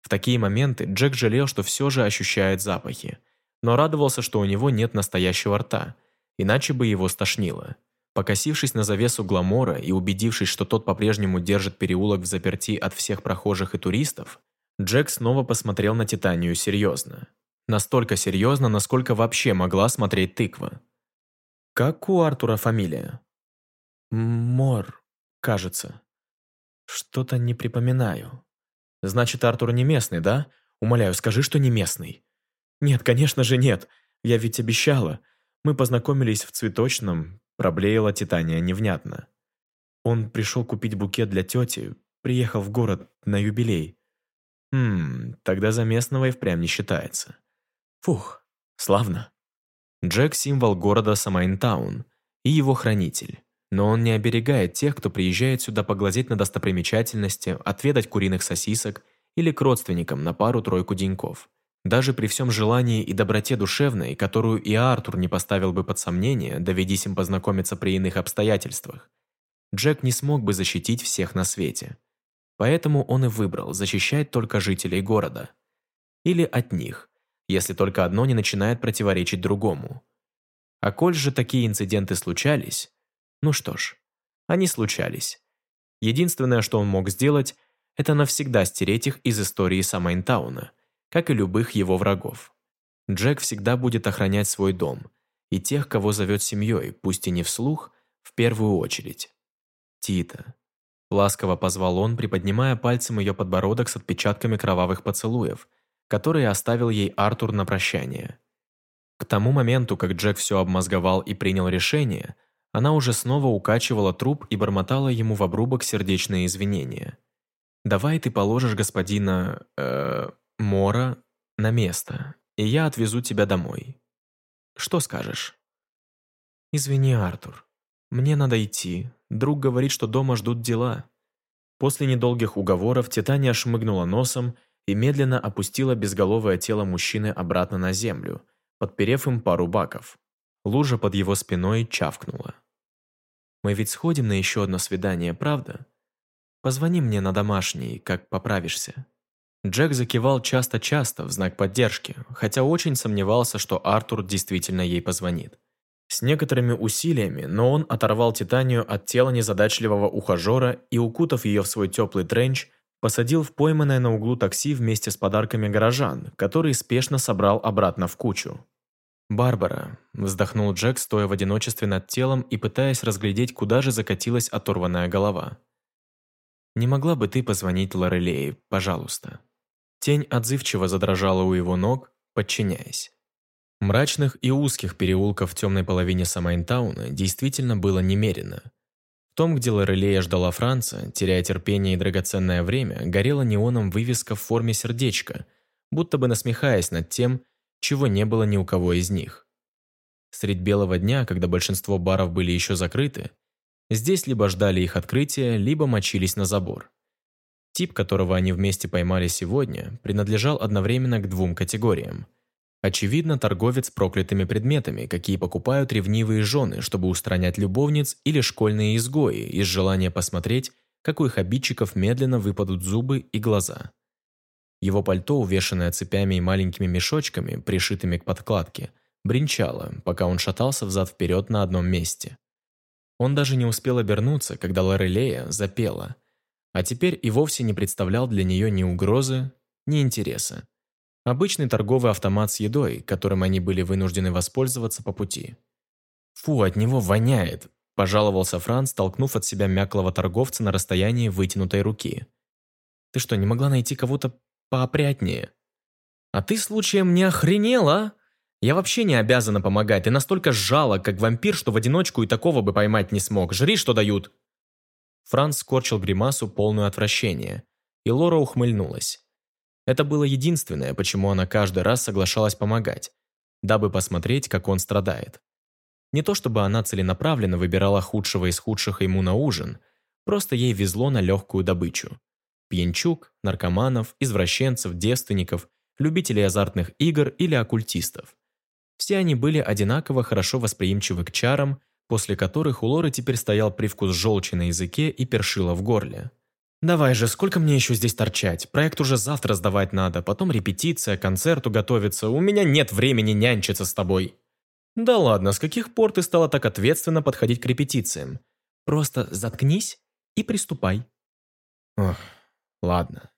В такие моменты Джек жалел, что все же ощущает запахи – но радовался, что у него нет настоящего рта, иначе бы его стошнило. Покосившись на завесу гламора и убедившись, что тот по-прежнему держит переулок в заперти от всех прохожих и туристов, Джек снова посмотрел на Титанию серьезно. Настолько серьезно, насколько вообще могла смотреть тыква. «Как у Артура фамилия?» «Мор, кажется. Что-то не припоминаю. Значит, Артур не местный, да? Умоляю, скажи, что не местный». «Нет, конечно же нет. Я ведь обещала. Мы познакомились в цветочном», – проблеяла Титания невнятно. Он пришел купить букет для тети, приехал в город на юбилей. Хм, тогда за местного и впрямь не считается. Фух, славно. Джек – символ города Самайнтаун и его хранитель. Но он не оберегает тех, кто приезжает сюда поглазеть на достопримечательности, отведать куриных сосисок или к родственникам на пару-тройку деньков. Даже при всем желании и доброте душевной, которую и Артур не поставил бы под сомнение, доведись им познакомиться при иных обстоятельствах, Джек не смог бы защитить всех на свете. Поэтому он и выбрал защищать только жителей города. Или от них, если только одно не начинает противоречить другому. А коль же такие инциденты случались, ну что ж, они случались. Единственное, что он мог сделать, это навсегда стереть их из истории Самайнтауна, как и любых его врагов. Джек всегда будет охранять свой дом и тех, кого зовет семьей, пусть и не вслух, в первую очередь. Тита. Ласково позвал он, приподнимая пальцем ее подбородок с отпечатками кровавых поцелуев, которые оставил ей Артур на прощание. К тому моменту, как Джек все обмозговал и принял решение, она уже снова укачивала труп и бормотала ему в обрубок сердечные извинения. «Давай ты положишь господина... Э, Мора на место, и я отвезу тебя домой. Что скажешь?» «Извини, Артур. Мне надо идти. Друг говорит, что дома ждут дела». После недолгих уговоров Титания шмыгнула носом и медленно опустила безголовое тело мужчины обратно на землю, подперев им пару баков. Лужа под его спиной чавкнула. «Мы ведь сходим на еще одно свидание, правда? Позвони мне на домашний, как поправишься». Джек закивал часто-часто в знак поддержки, хотя очень сомневался, что Артур действительно ей позвонит. С некоторыми усилиями, но он оторвал Титанию от тела незадачливого ухажера и, укутав ее в свой теплый тренч, посадил в пойманное на углу такси вместе с подарками горожан, который спешно собрал обратно в кучу. «Барбара», – вздохнул Джек, стоя в одиночестве над телом и пытаясь разглядеть, куда же закатилась оторванная голова. «Не могла бы ты позвонить Лорелее, пожалуйста?» Тень отзывчиво задрожала у его ног, подчиняясь. Мрачных и узких переулков в темной половине Самайнтауна действительно было немерено. В том, где Лорелея ждала Франца, теряя терпение и драгоценное время, горела неоном вывеска в форме сердечка, будто бы насмехаясь над тем, чего не было ни у кого из них. Средь белого дня, когда большинство баров были еще закрыты, здесь либо ждали их открытия, либо мочились на забор. Тип, которого они вместе поймали сегодня, принадлежал одновременно к двум категориям. Очевидно, торговец проклятыми предметами, какие покупают ревнивые жены, чтобы устранять любовниц или школьные изгои из желания посмотреть, как у их обидчиков медленно выпадут зубы и глаза. Его пальто, увешанное цепями и маленькими мешочками, пришитыми к подкладке, бренчало, пока он шатался взад-вперед на одном месте. Он даже не успел обернуться, когда Лорелея запела – а теперь и вовсе не представлял для нее ни угрозы, ни интереса. Обычный торговый автомат с едой, которым они были вынуждены воспользоваться по пути. «Фу, от него воняет», – пожаловался Франц, толкнув от себя мяклого торговца на расстоянии вытянутой руки. «Ты что, не могла найти кого-то поопрятнее?» «А ты случаем не охренела? Я вообще не обязана помогать, ты настолько жала, как вампир, что в одиночку и такого бы поймать не смог. Жри, что дают!» Франц скорчил гримасу, полную отвращения, и Лора ухмыльнулась. Это было единственное, почему она каждый раз соглашалась помогать, дабы посмотреть, как он страдает. Не то чтобы она целенаправленно выбирала худшего из худших ему на ужин, просто ей везло на легкую добычу. Пьянчук, наркоманов, извращенцев, девственников, любителей азартных игр или оккультистов. Все они были одинаково хорошо восприимчивы к чарам после которых у Лоры теперь стоял привкус желчи на языке и першило в горле. «Давай же, сколько мне еще здесь торчать? Проект уже завтра сдавать надо, потом репетиция, концерту готовиться. У меня нет времени нянчиться с тобой». «Да ладно, с каких пор ты стала так ответственно подходить к репетициям? Просто заткнись и приступай». «Ох, ладно».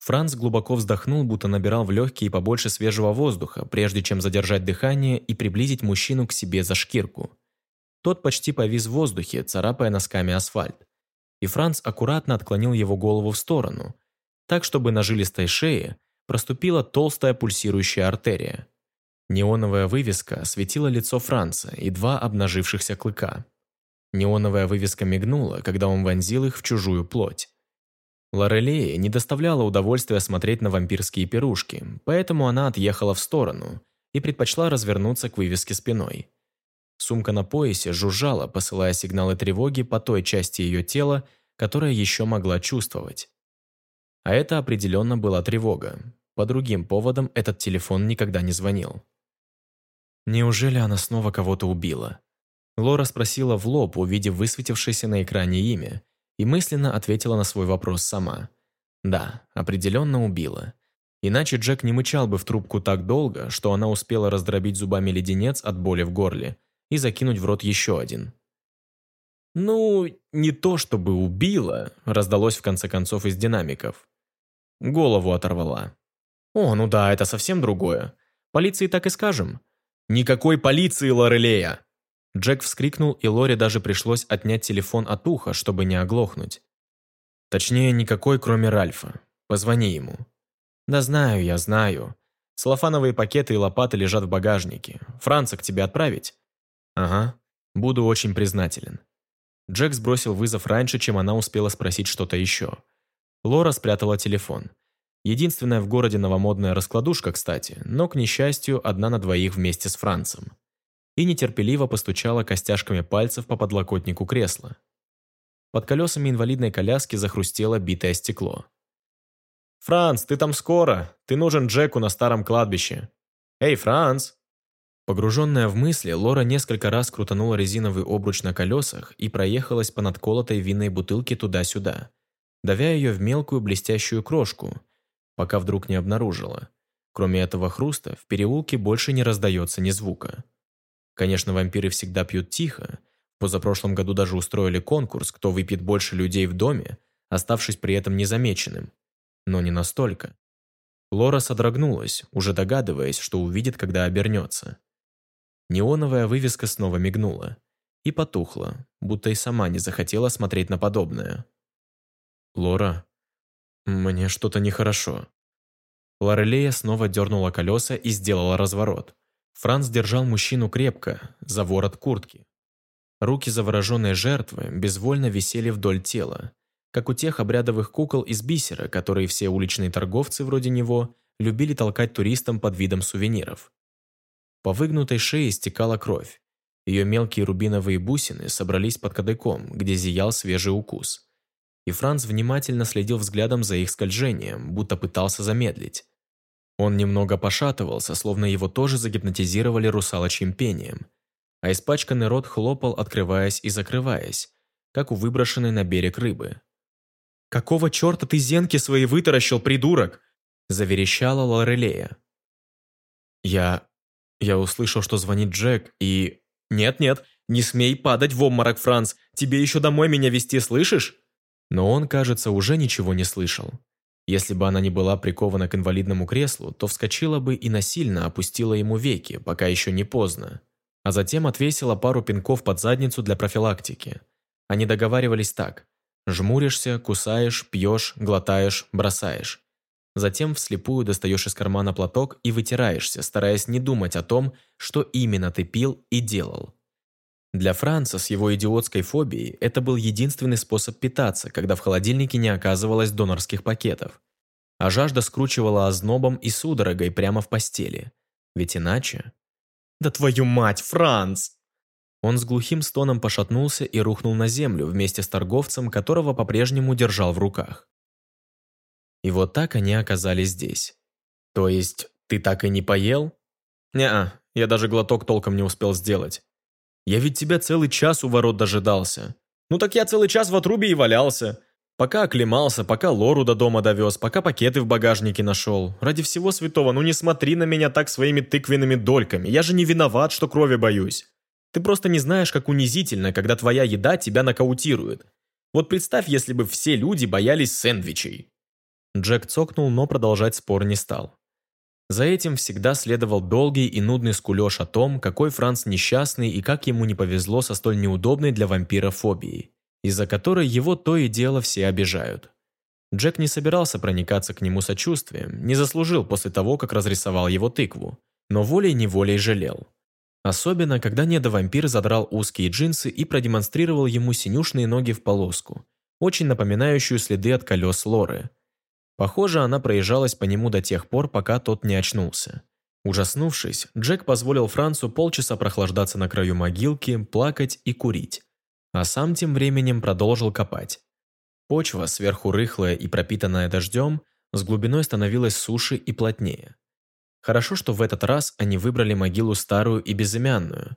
Франц глубоко вздохнул, будто набирал в легкие побольше свежего воздуха, прежде чем задержать дыхание и приблизить мужчину к себе за шкирку. Тот почти повис в воздухе, царапая носками асфальт. И Франц аккуратно отклонил его голову в сторону, так, чтобы на жилистой шее проступила толстая пульсирующая артерия. Неоновая вывеска осветила лицо Франца и два обнажившихся клыка. Неоновая вывеска мигнула, когда он вонзил их в чужую плоть. Лорелее не доставляло удовольствия смотреть на вампирские пирушки, поэтому она отъехала в сторону и предпочла развернуться к вывеске спиной. Сумка на поясе жужжала, посылая сигналы тревоги по той части ее тела, которая еще могла чувствовать. А это определенно была тревога. По другим поводам этот телефон никогда не звонил. Неужели она снова кого-то убила? Лора спросила в лоб, увидев высветившееся на экране имя, и мысленно ответила на свой вопрос сама. Да, определенно убила. Иначе Джек не мычал бы в трубку так долго, что она успела раздробить зубами леденец от боли в горле и закинуть в рот еще один. «Ну, не то чтобы убила», – раздалось в конце концов из динамиков. Голову оторвала. «О, ну да, это совсем другое. Полиции так и скажем». «Никакой полиции, Лорелея!» Джек вскрикнул, и Лоре даже пришлось отнять телефон от уха, чтобы не оглохнуть. Точнее, никакой, кроме Ральфа. Позвони ему. Да знаю, я знаю. Целлофановые пакеты и лопаты лежат в багажнике. Франца к тебе отправить? Ага. Буду очень признателен. Джек сбросил вызов раньше, чем она успела спросить что-то еще. Лора спрятала телефон. Единственная в городе новомодная раскладушка, кстати, но, к несчастью, одна на двоих вместе с Францем. И нетерпеливо постучала костяшками пальцев по подлокотнику кресла. Под колесами инвалидной коляски захрустело битое стекло. «Франц, ты там скоро! Ты нужен Джеку на старом кладбище!» «Эй, Франц!» Погруженная в мысли, Лора несколько раз крутанула резиновый обруч на колесах и проехалась по надколотой винной бутылке туда-сюда, давя ее в мелкую блестящую крошку, пока вдруг не обнаружила. Кроме этого хруста, в переулке больше не раздается ни звука. Конечно, вампиры всегда пьют тихо. В позапрошлом году даже устроили конкурс, кто выпьет больше людей в доме, оставшись при этом незамеченным. Но не настолько. Лора содрогнулась, уже догадываясь, что увидит, когда обернется. Неоновая вывеска снова мигнула и потухла, будто и сама не захотела смотреть на подобное. «Лора, мне что-то нехорошо». Лорелея снова дернула колеса и сделала разворот. Франц держал мужчину крепко, за ворот куртки. Руки завороженной жертвы безвольно висели вдоль тела, как у тех обрядовых кукол из бисера, которые все уличные торговцы вроде него любили толкать туристам под видом сувениров. По выгнутой шее стекала кровь. Ее мелкие рубиновые бусины собрались под кадыком, где зиял свежий укус. И Франц внимательно следил взглядом за их скольжением, будто пытался замедлить. Он немного пошатывался, словно его тоже загипнотизировали русалочьим пением. А испачканный рот хлопал, открываясь и закрываясь, как у выброшенной на берег рыбы. «Какого черта ты зенки свои вытаращил, придурок?» – заверещала Лорелея. «Я я услышал, что звонит Джек, и... «Нет-нет, не смей падать в обморок, Франц! Тебе еще домой меня вести, слышишь?» Но он, кажется, уже ничего не слышал. Если бы она не была прикована к инвалидному креслу, то вскочила бы и насильно опустила ему веки, пока еще не поздно. А затем отвесила пару пинков под задницу для профилактики. Они договаривались так. Жмуришься, кусаешь, пьешь, глотаешь, бросаешь. Затем вслепую достаешь из кармана платок и вытираешься, стараясь не думать о том, что именно ты пил и делал. Для Франца с его идиотской фобией это был единственный способ питаться, когда в холодильнике не оказывалось донорских пакетов. А жажда скручивала ознобом и судорогой прямо в постели. Ведь иначе... «Да твою мать, Франц!» Он с глухим стоном пошатнулся и рухнул на землю вместе с торговцем, которого по-прежнему держал в руках. И вот так они оказались здесь. То есть, ты так и не поел? Неа, я даже глоток толком не успел сделать. Я ведь тебя целый час у ворот дожидался. Ну так я целый час в отрубе и валялся. Пока оклемался, пока Лору до дома довез, пока пакеты в багажнике нашел. Ради всего святого, ну не смотри на меня так своими тыквенными дольками. Я же не виноват, что крови боюсь. Ты просто не знаешь, как унизительно, когда твоя еда тебя нокаутирует. Вот представь, если бы все люди боялись сэндвичей. Джек цокнул, но продолжать спор не стал. За этим всегда следовал долгий и нудный скулёж о том, какой Франц несчастный и как ему не повезло со столь неудобной для вампира фобией, из-за которой его то и дело все обижают. Джек не собирался проникаться к нему сочувствием, не заслужил после того, как разрисовал его тыкву, но волей-неволей жалел. Особенно, когда недовампир задрал узкие джинсы и продемонстрировал ему синюшные ноги в полоску, очень напоминающую следы от колес Лоры. Похоже, она проезжалась по нему до тех пор, пока тот не очнулся. Ужаснувшись, Джек позволил Францу полчаса прохлаждаться на краю могилки, плакать и курить, а сам тем временем продолжил копать. Почва, сверху рыхлая и пропитанная дождем, с глубиной становилась суше и плотнее. Хорошо, что в этот раз они выбрали могилу старую и безымянную.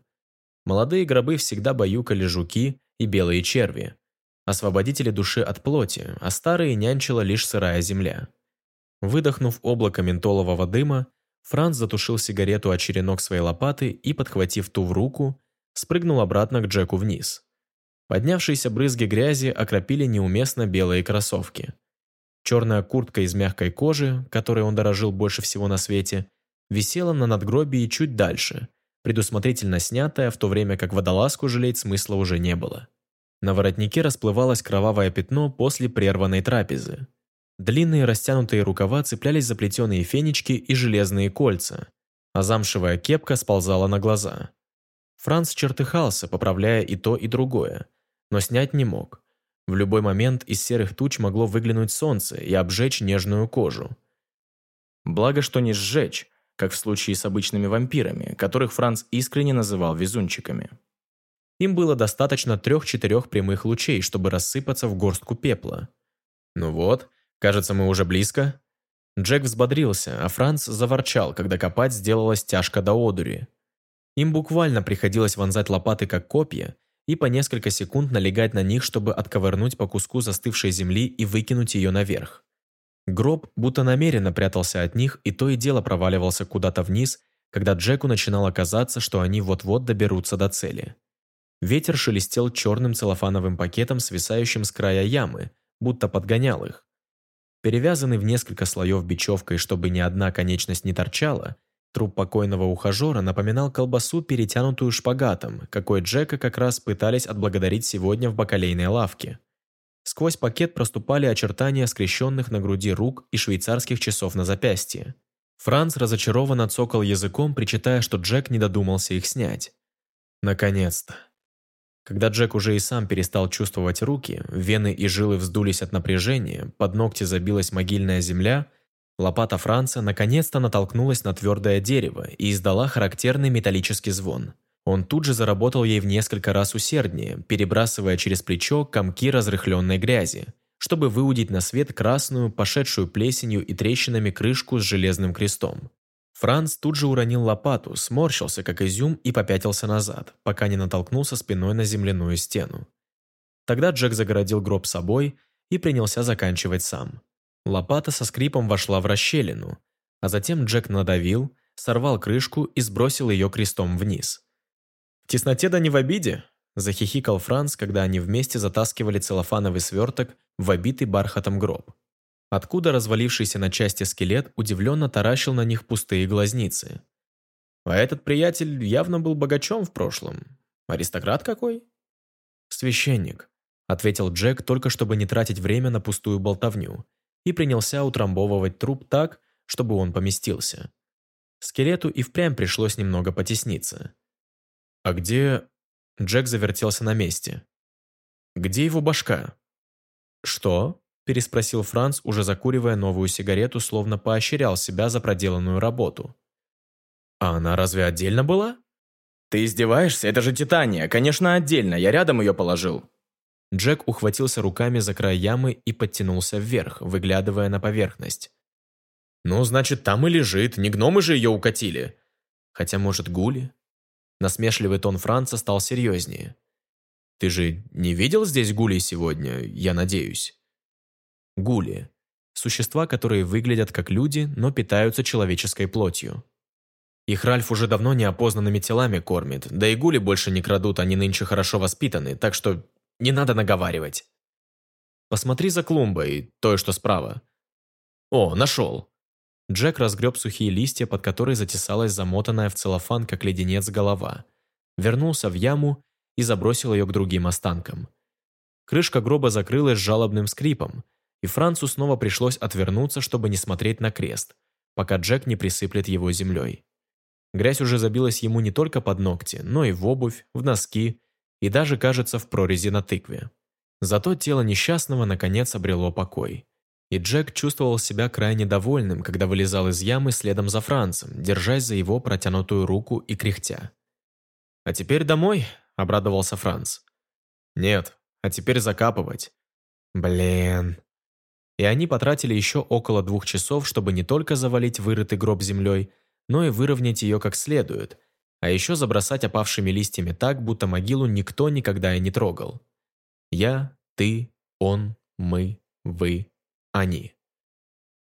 Молодые гробы всегда баюкали жуки и белые черви, освободители души от плоти, а старые нянчила лишь сырая земля. Выдохнув облако ментолового дыма, Франц затушил сигарету о черенок своей лопаты и, подхватив ту в руку, спрыгнул обратно к Джеку вниз. Поднявшиеся брызги грязи окропили неуместно белые кроссовки. Черная куртка из мягкой кожи, которой он дорожил больше всего на свете, висела на надгробии чуть дальше, предусмотрительно снятая, в то время как водолазку жалеть смысла уже не было. На воротнике расплывалось кровавое пятно после прерванной трапезы. Длинные растянутые рукава цеплялись за плетеные фенечки и железные кольца, а замшевая кепка сползала на глаза. Франц чертыхался, поправляя и то, и другое, но снять не мог. В любой момент из серых туч могло выглянуть солнце и обжечь нежную кожу. Благо, что не сжечь, как в случае с обычными вампирами, которых Франц искренне называл везунчиками. Им было достаточно трех-четырех прямых лучей, чтобы рассыпаться в горстку пепла. «Ну вот, кажется, мы уже близко». Джек взбодрился, а Франц заворчал, когда копать сделалось тяжко до одури. Им буквально приходилось вонзать лопаты как копья и по несколько секунд налегать на них, чтобы отковырнуть по куску застывшей земли и выкинуть ее наверх. Гроб будто намеренно прятался от них и то и дело проваливался куда-то вниз, когда Джеку начинало казаться, что они вот-вот доберутся до цели. Ветер шелестел черным целлофановым пакетом, свисающим с края ямы, будто подгонял их. Перевязанный в несколько слоев бечевкой, чтобы ни одна конечность не торчала, труп покойного ухажера напоминал колбасу, перетянутую шпагатом, какой Джека как раз пытались отблагодарить сегодня в бакалейной лавке. Сквозь пакет проступали очертания скрещенных на груди рук и швейцарских часов на запястье. Франц разочарованно цокал языком, причитая, что Джек не додумался их снять. Наконец-то. Когда Джек уже и сам перестал чувствовать руки, вены и жилы вздулись от напряжения, под ногти забилась могильная земля, лопата Франца наконец-то натолкнулась на твердое дерево и издала характерный металлический звон – он тут же заработал ей в несколько раз усерднее, перебрасывая через плечо комки разрыхленной грязи, чтобы выудить на свет красную, пошедшую плесенью и трещинами крышку с железным крестом. Франц тут же уронил лопату, сморщился, как изюм, и попятился назад, пока не натолкнулся спиной на земляную стену. Тогда Джек загородил гроб собой и принялся заканчивать сам. Лопата со скрипом вошла в расщелину, а затем Джек надавил, сорвал крышку и сбросил ее крестом вниз. «В тесноте да не в обиде», – захихикал Франц, когда они вместе затаскивали целлофановый сверток в обитый бархатом гроб. Откуда развалившийся на части скелет удивленно таращил на них пустые глазницы. А этот приятель явно был богачом в прошлом. Аристократ какой? «Священник», – ответил Джек, только чтобы не тратить время на пустую болтовню, и принялся утрамбовывать труп так, чтобы он поместился. Скелету и впрямь пришлось немного потесниться. «А где...» Джек завертелся на месте. «Где его башка?» «Что?» – переспросил Франц, уже закуривая новую сигарету, словно поощрял себя за проделанную работу. «А она разве отдельно была?» «Ты издеваешься? Это же Титания! Конечно, отдельно, я рядом ее положил!» Джек ухватился руками за край ямы и подтянулся вверх, выглядывая на поверхность. «Ну, значит, там и лежит, не гномы же ее укатили!» Хотя, может, гули? Насмешливый тон Франца стал серьезнее. «Ты же не видел здесь гулей сегодня, я надеюсь?» Гули. Существа, которые выглядят как люди, но питаются человеческой плотью. Их Ральф уже давно неопознанными телами кормит, да и гули больше не крадут, они нынче хорошо воспитаны, так что не надо наговаривать. Посмотри за клумбой, той, что справа. О, нашел. Джек разгреб сухие листья, под которые затесалась замотанная в целлофан, как леденец, голова. Вернулся в яму и забросил ее к другим останкам. Крышка гроба закрылась жалобным скрипом, и Францу снова пришлось отвернуться, чтобы не смотреть на крест, пока Джек не присыплет его землей. Грязь уже забилась ему не только под ногти, но и в обувь, в носки и даже, кажется, в прорези на тыкве. Зато тело несчастного наконец обрело покой. И Джек чувствовал себя крайне довольным, когда вылезал из ямы следом за Францем, держась за его протянутую руку и кряхтя. «А теперь домой?» – обрадовался Франц. «Нет, а теперь закапывать». «Блин». И они потратили еще около двух часов, чтобы не только завалить вырытый гроб землей, но и выровнять ее как следует, а еще забросать опавшими листьями так, будто могилу никто никогда и не трогал. Я, ты, он, мы, вы, они.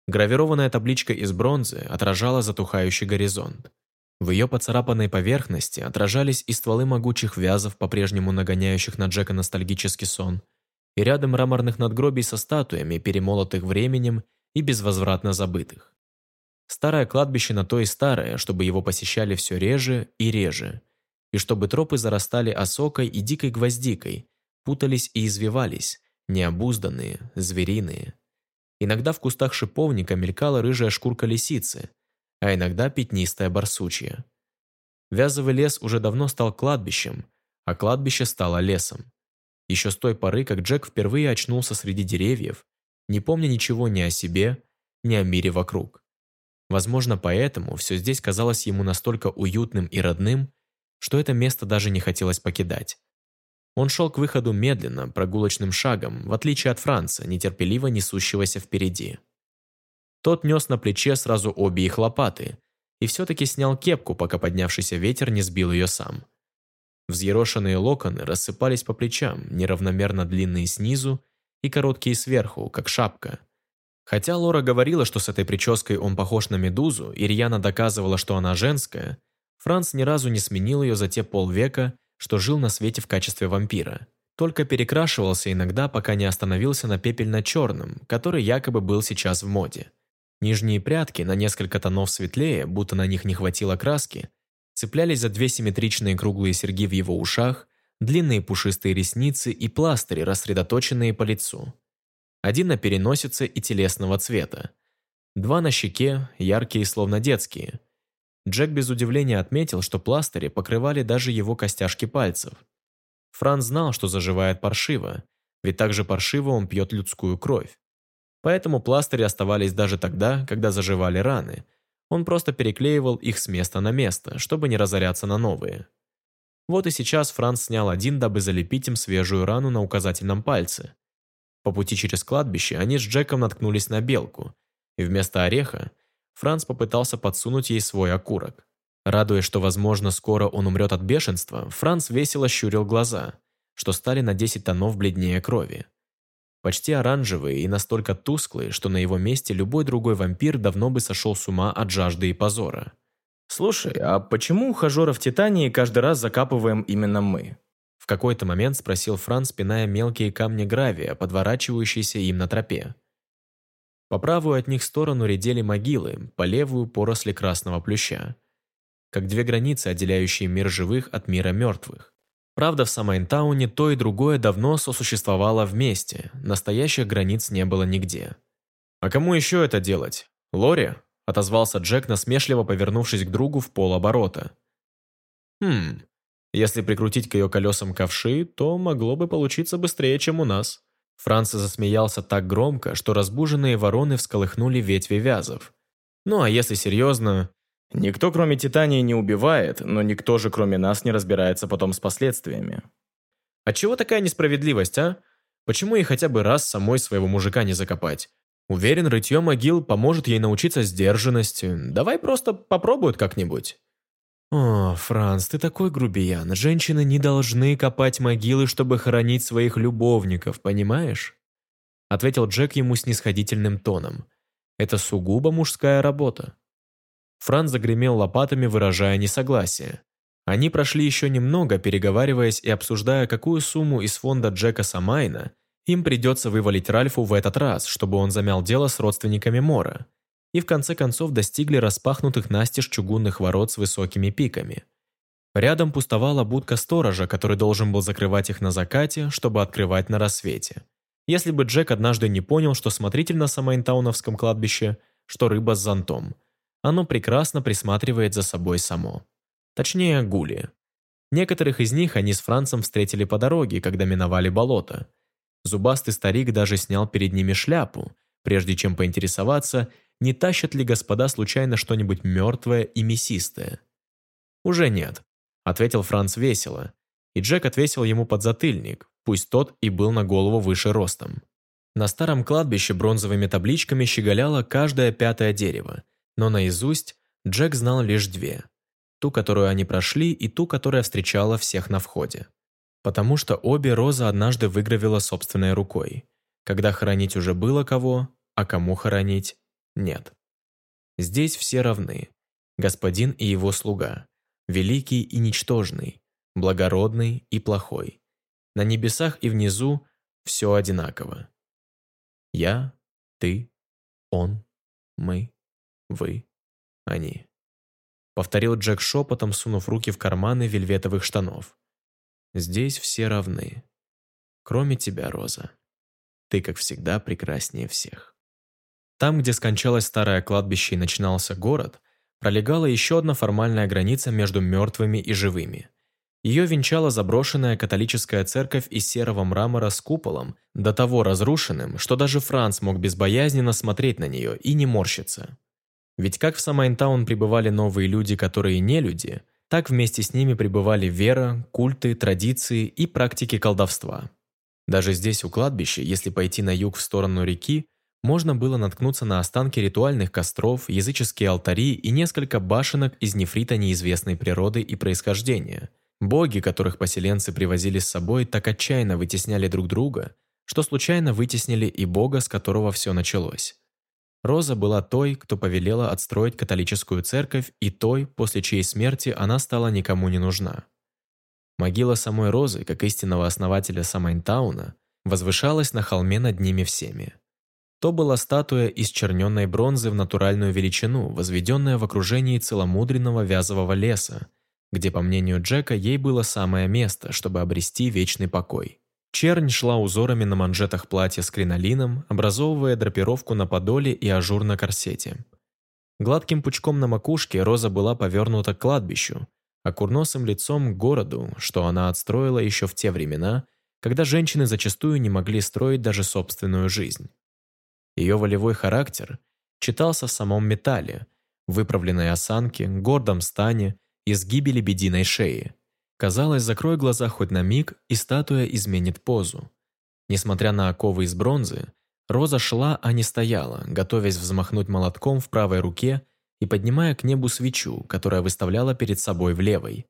Гравированная табличка из бронзы отражала затухающий горизонт. В ее поцарапанной поверхности отражались и стволы могучих вязов, по-прежнему нагоняющих на Джека ностальгический сон, и рядом мраморных надгробий со статуями, перемолотых временем и безвозвратно забытых. Старое кладбище на то и старое, чтобы его посещали все реже и реже, и чтобы тропы зарастали осокой и дикой гвоздикой, путались и извивались, необузданные, звериные. Иногда в кустах шиповника мелькала рыжая шкурка лисицы, а иногда пятнистая барсучья. Вязовый лес уже давно стал кладбищем, а кладбище стало лесом. Еще с той поры, как Джек впервые очнулся среди деревьев, не помня ничего ни о себе, ни о мире вокруг. Возможно, поэтому все здесь казалось ему настолько уютным и родным, что это место даже не хотелось покидать. Он шел к выходу медленно, прогулочным шагом, в отличие от Франца, нетерпеливо несущегося впереди. Тот нес на плече сразу обе их лопаты и все-таки снял кепку, пока поднявшийся ветер не сбил ее сам. Взъерошенные локоны рассыпались по плечам, неравномерно длинные снизу и короткие сверху, как шапка. Хотя Лора говорила, что с этой прической он похож на медузу, и Рьяна доказывала, что она женская, Франц ни разу не сменил ее за те полвека, что жил на свете в качестве вампира. Только перекрашивался иногда, пока не остановился на пепельно-черном, который якобы был сейчас в моде. Нижние прядки, на несколько тонов светлее, будто на них не хватило краски, цеплялись за две симметричные круглые серьги в его ушах, длинные пушистые ресницы и пластыри, рассредоточенные по лицу. Один на переносице и телесного цвета. Два на щеке, яркие, словно детские – Джек без удивления отметил, что пластыри покрывали даже его костяшки пальцев. Франц знал, что заживает паршиво, ведь также паршиво он пьет людскую кровь. Поэтому пластыри оставались даже тогда, когда заживали раны. Он просто переклеивал их с места на место, чтобы не разоряться на новые. Вот и сейчас Франц снял один, дабы залепить им свежую рану на указательном пальце. По пути через кладбище они с Джеком наткнулись на белку, и вместо ореха Франц попытался подсунуть ей свой окурок. Радуясь, что, возможно, скоро он умрет от бешенства, Франц весело щурил глаза, что стали на 10 тонов бледнее крови. Почти оранжевые и настолько тусклые, что на его месте любой другой вампир давно бы сошел с ума от жажды и позора. «Слушай, а почему ухажеров Титании каждый раз закапываем именно мы?» В какой-то момент спросил Франц, пиная мелкие камни гравия, подворачивающиеся им на тропе. По правую от них сторону редели могилы, по левую – поросли красного плюща. Как две границы, отделяющие мир живых от мира мертвых. Правда, в Самайнтауне то и другое давно сосуществовало вместе, настоящих границ не было нигде. «А кому еще это делать? Лори?» – отозвался Джек, насмешливо повернувшись к другу в полоборота. «Хм, если прикрутить к ее колесам ковши, то могло бы получиться быстрее, чем у нас». Франц засмеялся так громко, что разбуженные вороны всколыхнули ветви вязов. Ну а если серьезно, никто кроме Титании не убивает, но никто же кроме нас не разбирается потом с последствиями. А чего такая несправедливость, а? Почему ей хотя бы раз самой своего мужика не закопать? Уверен, рытье могил поможет ей научиться сдержанности. Давай просто попробуют как-нибудь. «О, Франц, ты такой грубиян. Женщины не должны копать могилы, чтобы хоронить своих любовников, понимаешь?» Ответил Джек ему снисходительным тоном. «Это сугубо мужская работа». Франц загремел лопатами, выражая несогласие. Они прошли еще немного, переговариваясь и обсуждая, какую сумму из фонда Джека Самайна им придется вывалить Ральфу в этот раз, чтобы он замял дело с родственниками Мора и в конце концов достигли распахнутых настежь чугунных ворот с высокими пиками. Рядом пустовала будка сторожа, который должен был закрывать их на закате, чтобы открывать на рассвете. Если бы Джек однажды не понял, что смотритель на Самайнтауновском кладбище, что рыба с зонтом. Оно прекрасно присматривает за собой само. Точнее, гули. Некоторых из них они с Францем встретили по дороге, когда миновали болото. Зубастый старик даже снял перед ними шляпу, прежде чем поинтересоваться, не тащат ли господа случайно что-нибудь мертвое и мясистое. «Уже нет», — ответил Франц весело, и Джек отвесил ему подзатыльник, пусть тот и был на голову выше ростом. На старом кладбище бронзовыми табличками щеголяло каждое пятое дерево, но наизусть Джек знал лишь две. Ту, которую они прошли, и ту, которая встречала всех на входе. Потому что обе Роза однажды выгравила собственной рукой. Когда хоронить уже было кого, а кому хоронить – нет. Здесь все равны. Господин и его слуга. Великий и ничтожный. Благородный и плохой. На небесах и внизу все одинаково. Я, ты, он, мы, вы, они. Повторил Джек шепотом, сунув руки в карманы вельветовых штанов. Здесь все равны. Кроме тебя, Роза. Ты, как всегда, прекраснее всех. Там, где скончалось старое кладбище и начинался город, пролегала еще одна формальная граница между мертвыми и живыми. Ее венчала заброшенная католическая церковь из серого мрамора с куполом, до того разрушенным, что даже Франц мог безбоязненно смотреть на нее и не морщиться. Ведь как в Самайнтаун прибывали новые люди, которые не люди, так вместе с ними пребывали вера, культы, традиции и практики колдовства. Даже здесь, у кладбища, если пойти на юг в сторону реки, можно было наткнуться на останки ритуальных костров, языческие алтари и несколько башенок из нефрита неизвестной природы и происхождения. Боги, которых поселенцы привозили с собой, так отчаянно вытесняли друг друга, что случайно вытеснили и бога, с которого все началось. Роза была той, кто повелела отстроить католическую церковь, и той, после чьей смерти она стала никому не нужна. Могила самой Розы, как истинного основателя Самайнтауна, возвышалась на холме над ними всеми. То была статуя из черненной бронзы в натуральную величину, возведенная в окружении целомудренного вязового леса, где, по мнению Джека, ей было самое место, чтобы обрести вечный покой. Чернь шла узорами на манжетах платья с кринолином, образовывая драпировку на подоле и ажур на корсете. Гладким пучком на макушке роза была повернута к кладбищу, а курносым лицом к городу, что она отстроила еще в те времена, когда женщины зачастую не могли строить даже собственную жизнь. Ее волевой характер читался в самом металле, выправленной осанке, гордом стане, изгибе лебединой шеи – Казалось, закрой глаза хоть на миг, и статуя изменит позу. Несмотря на оковы из бронзы, Роза шла, а не стояла, готовясь взмахнуть молотком в правой руке и поднимая к небу свечу, которая выставляла перед собой в левой.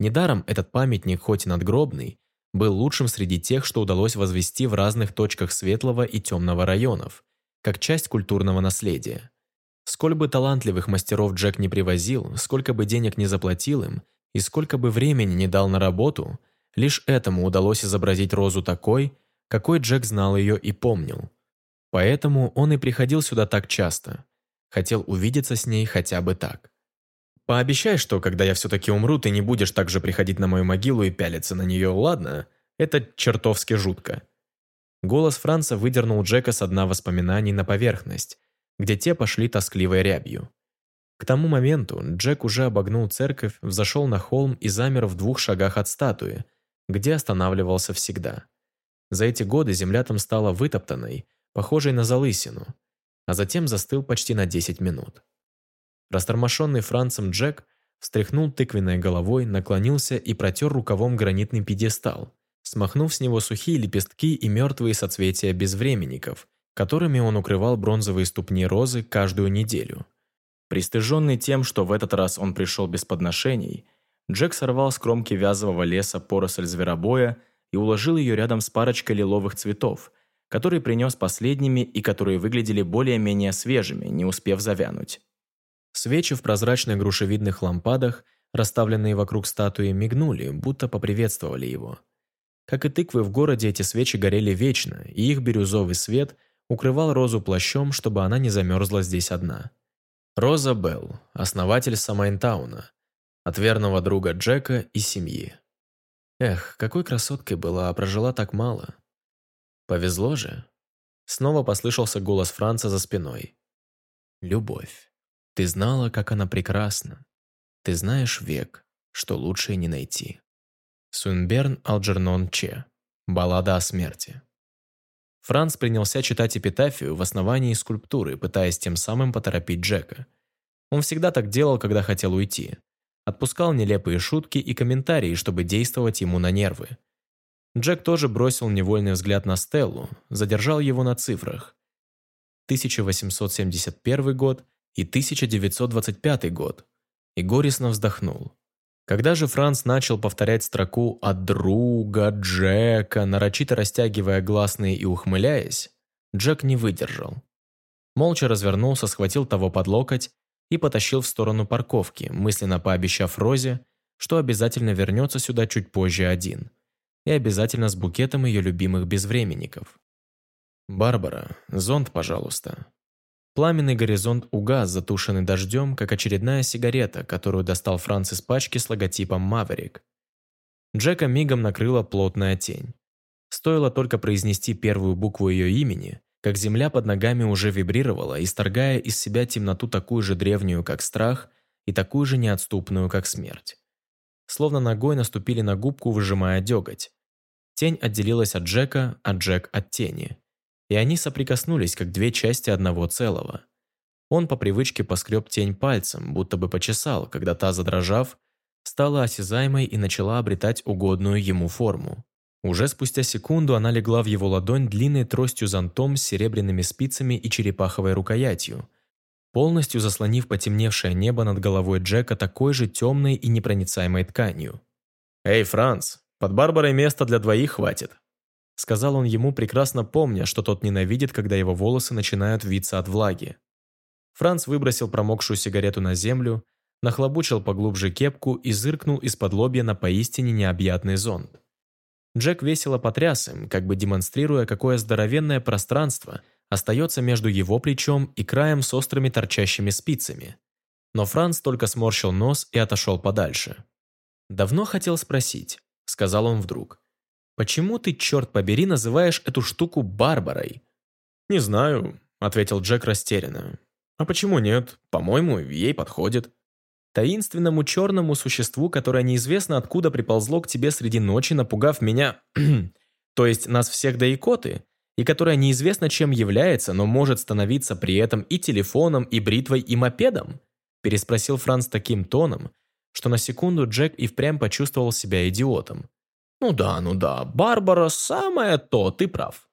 Недаром этот памятник, хоть и надгробный, был лучшим среди тех, что удалось возвести в разных точках светлого и темного районов, как часть культурного наследия. Сколь бы талантливых мастеров Джек не привозил, сколько бы денег не заплатил им – и сколько бы времени не дал на работу, лишь этому удалось изобразить Розу такой, какой Джек знал ее и помнил. Поэтому он и приходил сюда так часто. Хотел увидеться с ней хотя бы так. «Пообещай, что, когда я все-таки умру, ты не будешь так же приходить на мою могилу и пялиться на нее, ладно? Это чертовски жутко». Голос Франца выдернул Джека с дна воспоминаний на поверхность, где те пошли тоскливой рябью. К тому моменту Джек уже обогнул церковь, взошел на холм и замер в двух шагах от статуи, где останавливался всегда. За эти годы земля там стала вытоптанной, похожей на залысину, а затем застыл почти на 10 минут. Растормошенный Францем Джек встряхнул тыквенной головой, наклонился и протер рукавом гранитный пьедестал, смахнув с него сухие лепестки и мертвые соцветия безвременников, которыми он укрывал бронзовые ступни розы каждую неделю. Пристыженный тем, что в этот раз он пришел без подношений, Джек сорвал с кромки вязового леса поросль зверобоя и уложил ее рядом с парочкой лиловых цветов, которые принес последними и которые выглядели более-менее свежими, не успев завянуть. Свечи в прозрачных грушевидных лампадах, расставленные вокруг статуи, мигнули, будто поприветствовали его. Как и тыквы в городе, эти свечи горели вечно, и их бирюзовый свет укрывал розу плащом, чтобы она не замерзла здесь одна. Роза Белл, основатель Самайнтауна, от верного друга Джека и семьи. Эх, какой красоткой была, а прожила так мало. Повезло же. Снова послышался голос Франца за спиной. «Любовь. Ты знала, как она прекрасна. Ты знаешь век, что лучше не найти». Сунберн Алджернон Че. Баллада о смерти. Франц принялся читать эпитафию в основании скульптуры, пытаясь тем самым поторопить Джека. Он всегда так делал, когда хотел уйти. Отпускал нелепые шутки и комментарии, чтобы действовать ему на нервы. Джек тоже бросил невольный взгляд на Стеллу, задержал его на цифрах. 1871 год и 1925 год. И горестно вздохнул. Когда же Франц начал повторять строку «от друга Джека», нарочито растягивая гласные и ухмыляясь, Джек не выдержал. Молча развернулся, схватил того под локоть и потащил в сторону парковки, мысленно пообещав Розе, что обязательно вернется сюда чуть позже один. И обязательно с букетом ее любимых безвременников. «Барбара, зонт, пожалуйста», Пламенный горизонт угас, затушенный дождем, как очередная сигарета, которую достал Франц из пачки с логотипом «Маверик». Джека мигом накрыла плотная тень. Стоило только произнести первую букву ее имени, как земля под ногами уже вибрировала, исторгая из себя темноту такую же древнюю, как страх, и такую же неотступную, как смерть. Словно ногой наступили на губку, выжимая деготь. Тень отделилась от Джека, а Джек от тени и они соприкоснулись, как две части одного целого. Он по привычке поскреб тень пальцем, будто бы почесал, когда та, задрожав, стала осязаемой и начала обретать угодную ему форму. Уже спустя секунду она легла в его ладонь длинной тростью зонтом с серебряными спицами и черепаховой рукоятью, полностью заслонив потемневшее небо над головой Джека такой же темной и непроницаемой тканью. «Эй, Франц, под Барбарой места для двоих хватит», Сказал он ему, прекрасно помня, что тот ненавидит, когда его волосы начинают виться от влаги. Франц выбросил промокшую сигарету на землю, нахлобучил поглубже кепку и зыркнул из-под лобья на поистине необъятный зонт. Джек весело потряс им, как бы демонстрируя, какое здоровенное пространство остается между его плечом и краем с острыми торчащими спицами. Но Франц только сморщил нос и отошел подальше. «Давно хотел спросить», — сказал он вдруг. Почему ты, черт побери, называешь эту штуку Барбарой?» «Не знаю», — ответил Джек растерянно. «А почему нет? По-моему, ей подходит». Таинственному черному существу, которое неизвестно откуда приползло к тебе среди ночи, напугав меня, [clears throat] то есть нас всех до икоты, и которое неизвестно чем является, но может становиться при этом и телефоном, и бритвой, и мопедом?» переспросил Франц таким тоном, что на секунду Джек и впрямь почувствовал себя идиотом. «Ну да, ну да, Барбара самое то, ты прав».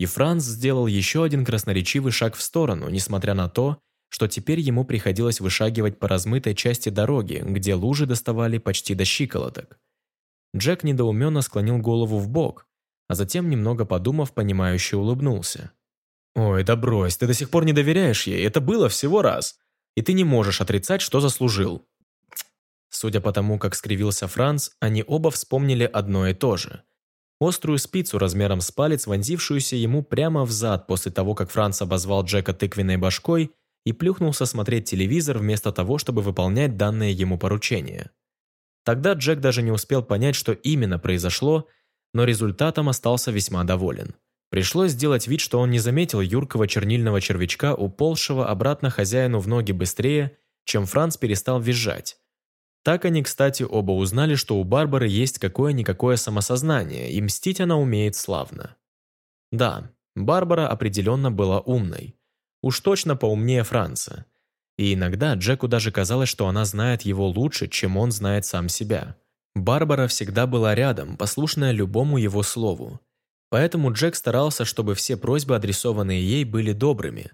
И Франц сделал еще один красноречивый шаг в сторону, несмотря на то, что теперь ему приходилось вышагивать по размытой части дороги, где лужи доставали почти до щиколоток. Джек недоуменно склонил голову в бок, а затем, немного подумав, понимающе улыбнулся. «Ой, да брось, ты до сих пор не доверяешь ей, это было всего раз, и ты не можешь отрицать, что заслужил». Судя по тому, как скривился Франц, они оба вспомнили одно и то же. Острую спицу размером с палец, вонзившуюся ему прямо в зад после того, как Франц обозвал Джека тыквенной башкой и плюхнулся смотреть телевизор вместо того, чтобы выполнять данное ему поручение. Тогда Джек даже не успел понять, что именно произошло, но результатом остался весьма доволен. Пришлось сделать вид, что он не заметил юркого чернильного червячка, уползшего обратно хозяину в ноги быстрее, чем Франц перестал визжать. Так они, кстати, оба узнали, что у Барбары есть какое-никакое самосознание, и мстить она умеет славно. Да, Барбара определенно была умной. Уж точно поумнее Франца. И иногда Джеку даже казалось, что она знает его лучше, чем он знает сам себя. Барбара всегда была рядом, послушная любому его слову. Поэтому Джек старался, чтобы все просьбы, адресованные ей, были добрыми.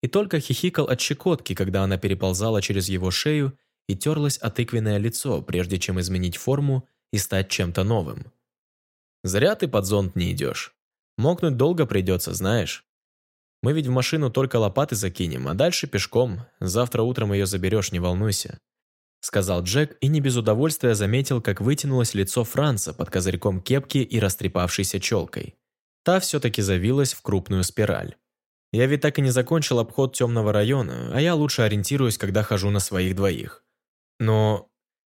И только хихикал от щекотки, когда она переползала через его шею и терлась о тыквенное лицо, прежде чем изменить форму и стать чем-то новым. «Зря ты под зонт не идешь. Мокнуть долго придется, знаешь. Мы ведь в машину только лопаты закинем, а дальше пешком. Завтра утром ее заберешь, не волнуйся», сказал Джек и не без удовольствия заметил, как вытянулось лицо Франца под козырьком кепки и растрепавшейся челкой. Та все-таки завилась в крупную спираль. Я ведь так и не закончил обход темного района, а я лучше ориентируюсь, когда хожу на своих двоих. Но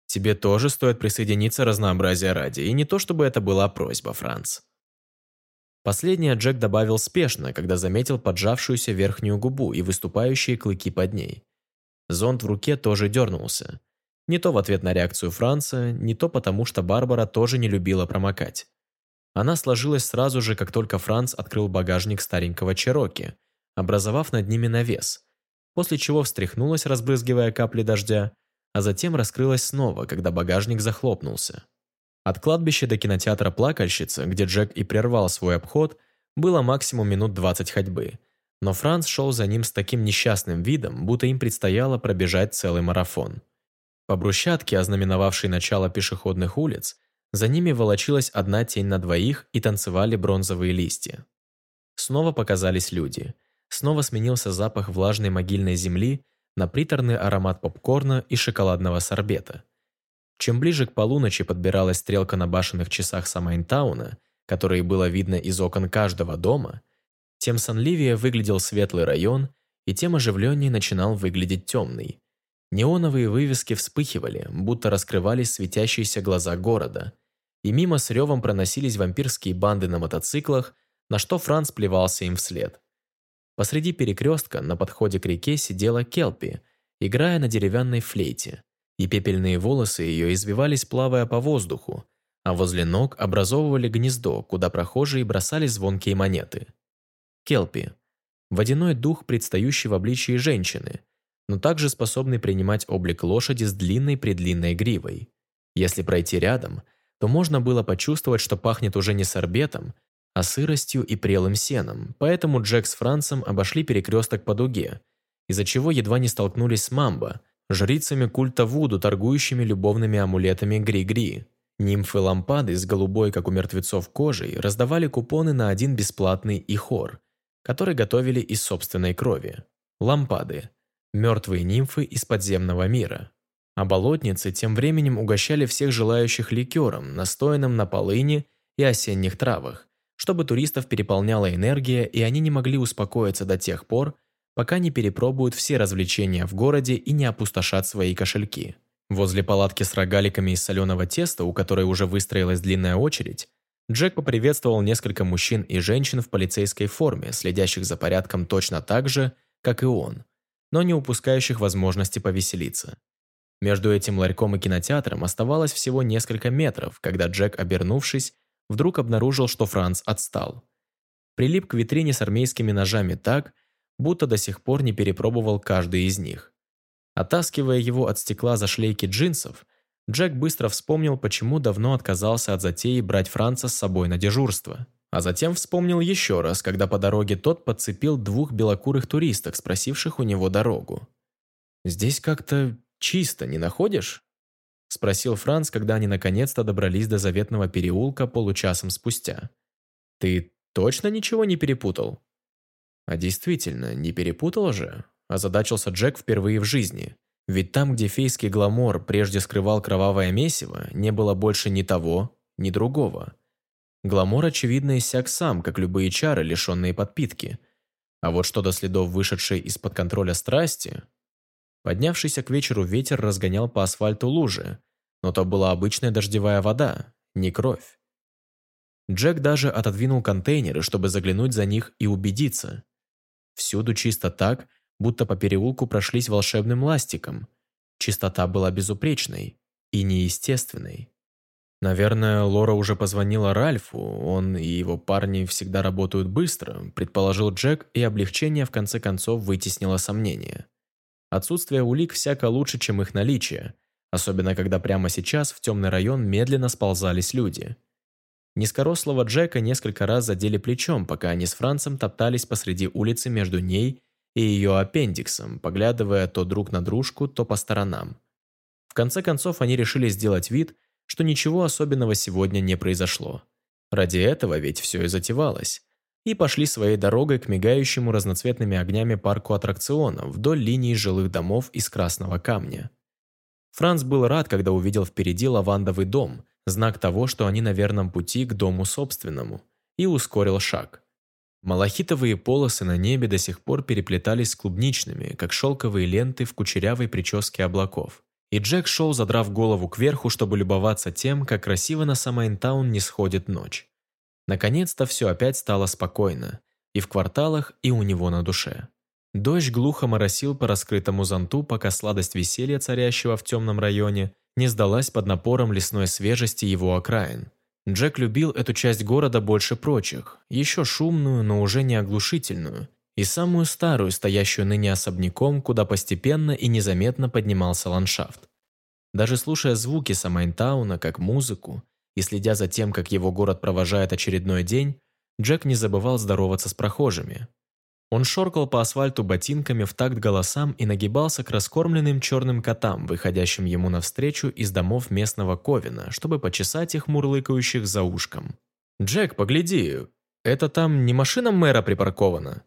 тебе тоже стоит присоединиться разнообразия ради, и не то чтобы это была просьба, Франц. Последнее Джек добавил спешно, когда заметил поджавшуюся верхнюю губу и выступающие клыки под ней. Зонт в руке тоже дернулся. Не то в ответ на реакцию Франца, не то потому, что Барбара тоже не любила промокать. Она сложилась сразу же, как только Франц открыл багажник старенького Чероки, образовав над ними навес, после чего встряхнулась, разбрызгивая капли дождя, а затем раскрылась снова, когда багажник захлопнулся. От кладбища до кинотеатра «Плакальщица», где Джек и прервал свой обход, было максимум минут 20 ходьбы, но Франц шел за ним с таким несчастным видом, будто им предстояло пробежать целый марафон. По брусчатке, ознаменовавшей начало пешеходных улиц, за ними волочилась одна тень на двоих и танцевали бронзовые листья. Снова показались люди. Снова сменился запах влажной могильной земли на приторный аромат попкорна и шоколадного сорбета. Чем ближе к полуночи подбиралась стрелка на башенных часах Самайнтауна, которые было видно из окон каждого дома, тем сонливее выглядел светлый район и тем оживленнее начинал выглядеть темный. Неоновые вывески вспыхивали, будто раскрывались светящиеся глаза города, и мимо с ревом проносились вампирские банды на мотоциклах, на что Франц плевался им вслед. Посреди перекрестка на подходе к реке сидела Келпи, играя на деревянной флейте, и пепельные волосы ее извивались, плавая по воздуху, а возле ног образовывали гнездо, куда прохожие бросали звонкие монеты. Келпи – водяной дух, предстающий в обличии женщины, но также способный принимать облик лошади с длинной-предлинной гривой. Если пройти рядом, то можно было почувствовать, что пахнет уже не сорбетом, а сыростью и прелым сеном, поэтому Джек с Францем обошли перекресток по дуге, из-за чего едва не столкнулись с Мамбо, жрицами культа Вуду, торгующими любовными амулетами Гри-Гри. Нимфы-лампады с голубой, как у мертвецов, кожей раздавали купоны на один бесплатный ихор, который готовили из собственной крови. Лампады мертвые нимфы из подземного мира. А болотницы тем временем угощали всех желающих ликером, настоянным на полыни и осенних травах, чтобы туристов переполняла энергия и они не могли успокоиться до тех пор, пока не перепробуют все развлечения в городе и не опустошат свои кошельки. Возле палатки с рогаликами из соленого теста, у которой уже выстроилась длинная очередь, Джек поприветствовал несколько мужчин и женщин в полицейской форме, следящих за порядком точно так же, как и он – но не упускающих возможности повеселиться. Между этим ларьком и кинотеатром оставалось всего несколько метров, когда Джек, обернувшись, вдруг обнаружил, что Франц отстал. Прилип к витрине с армейскими ножами так, будто до сих пор не перепробовал каждый из них. Оттаскивая его от стекла за шлейки джинсов, Джек быстро вспомнил, почему давно отказался от затеи брать Франца с собой на дежурство. А затем вспомнил еще раз, когда по дороге тот подцепил двух белокурых туристок, спросивших у него дорогу. «Здесь как-то чисто, не находишь?» Спросил Франц, когда они наконец-то добрались до заветного переулка получасом спустя. «Ты точно ничего не перепутал?» «А действительно, не перепутал же?» Озадачился Джек впервые в жизни. Ведь там, где фейский гламор прежде скрывал кровавое месиво, не было больше ни того, ни другого. Гламор, очевидно, иссяк сам, как любые чары, лишенные подпитки. А вот что до следов вышедшей из-под контроля страсти... Поднявшийся к вечеру ветер разгонял по асфальту лужи, но то была обычная дождевая вода, не кровь. Джек даже отодвинул контейнеры, чтобы заглянуть за них и убедиться. Всюду чисто так, будто по переулку прошлись волшебным ластиком. Чистота была безупречной и неестественной. Наверное, Лора уже позвонила Ральфу, он и его парни всегда работают быстро, предположил Джек, и облегчение в конце концов вытеснило сомнения. Отсутствие улик всяко лучше, чем их наличие, особенно когда прямо сейчас в темный район медленно сползались люди. Низкорослого Джека несколько раз задели плечом, пока они с Францем топтались посреди улицы между ней и ее аппендиксом, поглядывая то друг на дружку, то по сторонам. В конце концов они решили сделать вид – что ничего особенного сегодня не произошло. Ради этого ведь все и затевалось. И пошли своей дорогой к мигающему разноцветными огнями парку аттракционов вдоль линии жилых домов из красного камня. Франц был рад, когда увидел впереди лавандовый дом, знак того, что они на верном пути к дому собственному, и ускорил шаг. Малахитовые полосы на небе до сих пор переплетались с клубничными, как шелковые ленты в кучерявой прическе облаков. И Джек шел, задрав голову кверху, чтобы любоваться тем, как красиво на Самайнтаун не сходит ночь. Наконец-то все опять стало спокойно. И в кварталах, и у него на душе. Дождь глухо моросил по раскрытому зонту, пока сладость веселья, царящего в темном районе, не сдалась под напором лесной свежести его окраин. Джек любил эту часть города больше прочих, еще шумную, но уже не оглушительную, и самую старую, стоящую ныне особняком, куда постепенно и незаметно поднимался ландшафт. Даже слушая звуки Самайнтауна как музыку и следя за тем, как его город провожает очередной день, Джек не забывал здороваться с прохожими. Он шоркал по асфальту ботинками в такт голосам и нагибался к раскормленным черным котам, выходящим ему навстречу из домов местного Ковина, чтобы почесать их мурлыкающих за ушком. «Джек, погляди, это там не машина мэра припаркована?»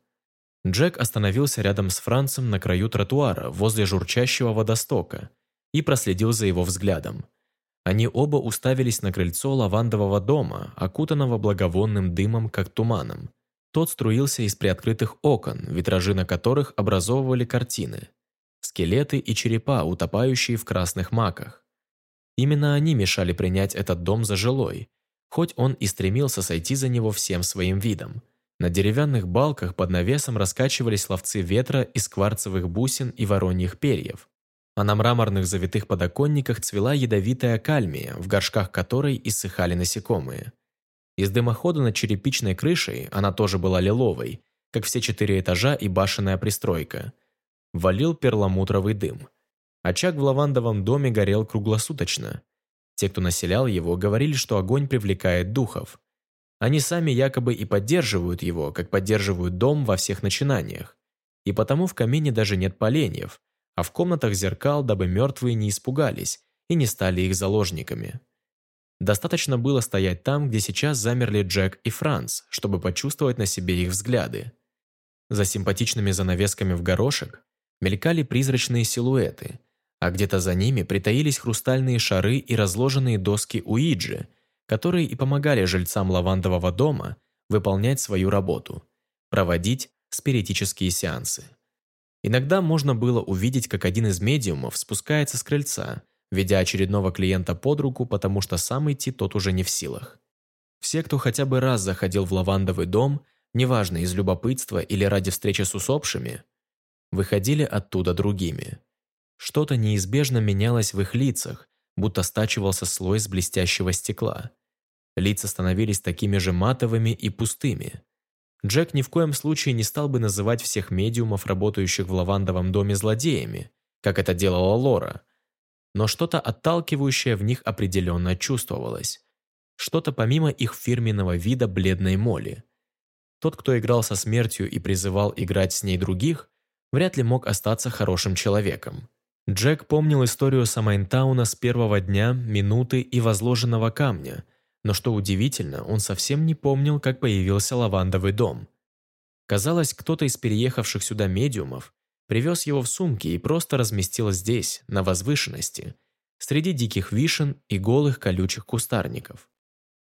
Джек остановился рядом с Францем на краю тротуара, возле журчащего водостока, и проследил за его взглядом. Они оба уставились на крыльцо лавандового дома, окутанного благовонным дымом, как туманом. Тот струился из приоткрытых окон, витражи на которых образовывали картины. Скелеты и черепа, утопающие в красных маках. Именно они мешали принять этот дом за жилой, хоть он и стремился сойти за него всем своим видом. На деревянных балках под навесом раскачивались ловцы ветра из кварцевых бусин и вороньих перьев. А на мраморных завитых подоконниках цвела ядовитая кальмия, в горшках которой иссыхали насекомые. Из дымохода над черепичной крышей, она тоже была лиловой, как все четыре этажа и башенная пристройка, валил перламутровый дым. Очаг в лавандовом доме горел круглосуточно. Те, кто населял его, говорили, что огонь привлекает духов. Они сами якобы и поддерживают его, как поддерживают дом во всех начинаниях. И потому в камине даже нет поленьев, а в комнатах зеркал, дабы мертвые не испугались и не стали их заложниками. Достаточно было стоять там, где сейчас замерли Джек и Франц, чтобы почувствовать на себе их взгляды. За симпатичными занавесками в горошек мелькали призрачные силуэты, а где-то за ними притаились хрустальные шары и разложенные доски Уиджи, которые и помогали жильцам лавандового дома выполнять свою работу – проводить спиритические сеансы. Иногда можно было увидеть, как один из медиумов спускается с крыльца – ведя очередного клиента под руку, потому что сам идти тот уже не в силах. Все, кто хотя бы раз заходил в лавандовый дом, неважно, из любопытства или ради встречи с усопшими, выходили оттуда другими. Что-то неизбежно менялось в их лицах, будто стачивался слой с блестящего стекла. Лица становились такими же матовыми и пустыми. Джек ни в коем случае не стал бы называть всех медиумов, работающих в лавандовом доме, злодеями, как это делала Лора, но что-то отталкивающее в них определенно чувствовалось. Что-то помимо их фирменного вида бледной моли. Тот, кто играл со смертью и призывал играть с ней других, вряд ли мог остаться хорошим человеком. Джек помнил историю Самайнтауна с первого дня, минуты и возложенного камня, но что удивительно, он совсем не помнил, как появился лавандовый дом. Казалось, кто-то из переехавших сюда медиумов привез его в сумке и просто разместил здесь, на возвышенности, среди диких вишен и голых колючих кустарников.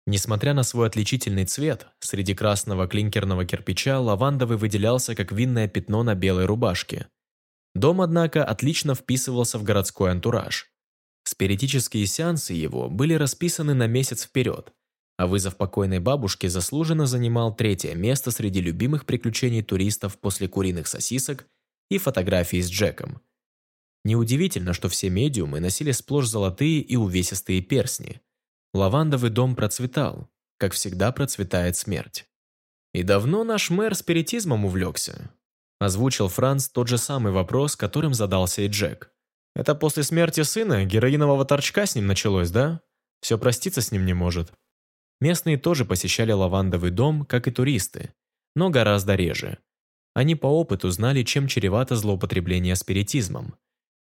Несмотря на свой отличительный цвет, среди красного клинкерного кирпича лавандовый выделялся как винное пятно на белой рубашке. Дом, однако, отлично вписывался в городской антураж. Спиритические сеансы его были расписаны на месяц вперед, а вызов покойной бабушки заслуженно занимал третье место среди любимых приключений туристов после куриных сосисок и фотографии с Джеком. Неудивительно, что все медиумы носили сплошь золотые и увесистые персни. Лавандовый дом процветал, как всегда процветает смерть. «И давно наш мэр спиритизмом увлекся?» Озвучил Франц тот же самый вопрос, которым задался и Джек. «Это после смерти сына героинового торчка с ним началось, да? Все проститься с ним не может». Местные тоже посещали лавандовый дом, как и туристы, но гораздо реже. Они по опыту знали, чем чревато злоупотребление спиритизмом.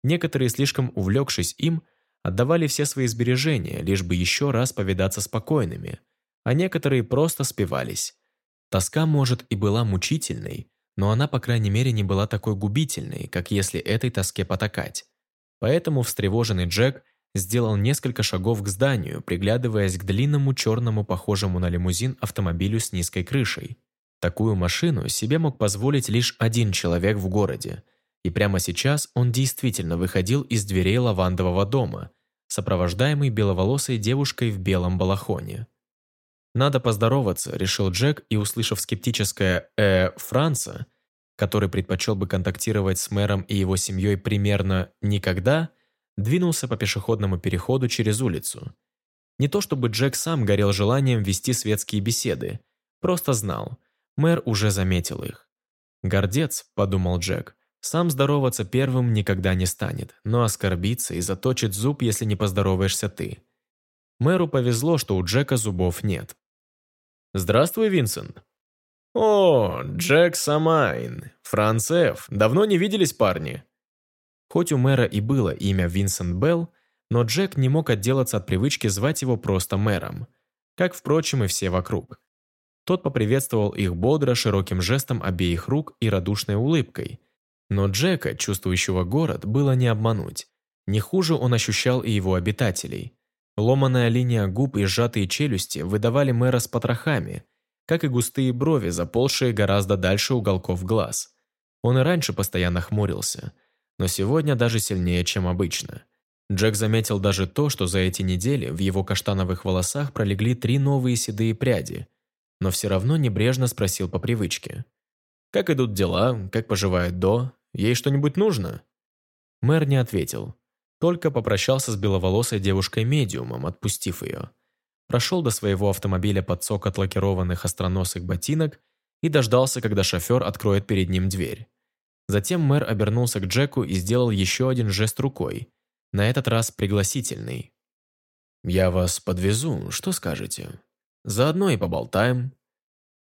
Некоторые, слишком увлекшись им, отдавали все свои сбережения, лишь бы еще раз повидаться спокойными, а некоторые просто спивались. Тоска, может, и была мучительной, но она, по крайней мере, не была такой губительной, как если этой тоске потакать. Поэтому встревоженный Джек сделал несколько шагов к зданию, приглядываясь к длинному черному, похожему на лимузин автомобилю с низкой крышей. Такую машину себе мог позволить лишь один человек в городе, и прямо сейчас он действительно выходил из дверей лавандового дома, сопровождаемый беловолосой девушкой в белом балахоне. «Надо поздороваться», – решил Джек, и, услышав скептическое «э, Франца», который предпочел бы контактировать с мэром и его семьей примерно «никогда», двинулся по пешеходному переходу через улицу. Не то чтобы Джек сам горел желанием вести светские беседы, просто знал, мэр уже заметил их. «Гордец», — подумал Джек, — «сам здороваться первым никогда не станет, но оскорбиться и заточит зуб, если не поздороваешься ты». Мэру повезло, что у Джека зубов нет. «Здравствуй, Винсент». «О, Джек Самайн, Франц Ф. Давно не виделись, парни?» Хоть у мэра и было имя Винсент Белл, но Джек не мог отделаться от привычки звать его просто мэром, как, впрочем, и все вокруг. Тот поприветствовал их бодро, широким жестом обеих рук и радушной улыбкой. Но Джека, чувствующего город, было не обмануть. Не хуже он ощущал и его обитателей. Ломаная линия губ и сжатые челюсти выдавали мэра с потрохами, как и густые брови, заползшие гораздо дальше уголков глаз. Он и раньше постоянно хмурился, но сегодня даже сильнее, чем обычно – Джек заметил даже то, что за эти недели в его каштановых волосах пролегли три новые седые пряди, но все равно небрежно спросил по привычке. «Как идут дела? Как поживает До? Ей что-нибудь нужно?» Мэр не ответил, только попрощался с беловолосой девушкой-медиумом, отпустив ее. Прошел до своего автомобиля под цокот лакированных остроносых ботинок и дождался, когда шофер откроет перед ним дверь. Затем мэр обернулся к Джеку и сделал еще один жест рукой, на этот раз пригласительный. «Я вас подвезу, что скажете? Заодно и поболтаем».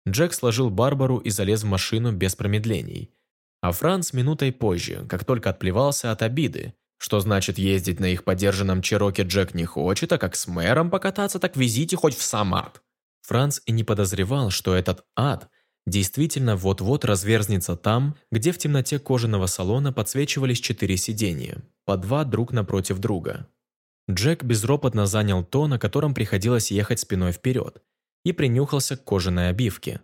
Джек сложил Барбару и залез в машину без промедлений. А Франц минутой позже, как только отплевался от обиды, что значит ездить на их подержанном Чероке Джек не хочет, а как с мэром покататься, так везите хоть в сам ад. Франц и не подозревал, что этот ад действительно вот-вот разверзнется там, где в темноте кожаного салона подсвечивались четыре сиденья, по два друг напротив друга. Джек безропотно занял то, на котором приходилось ехать спиной вперед, и принюхался к кожаной обивке.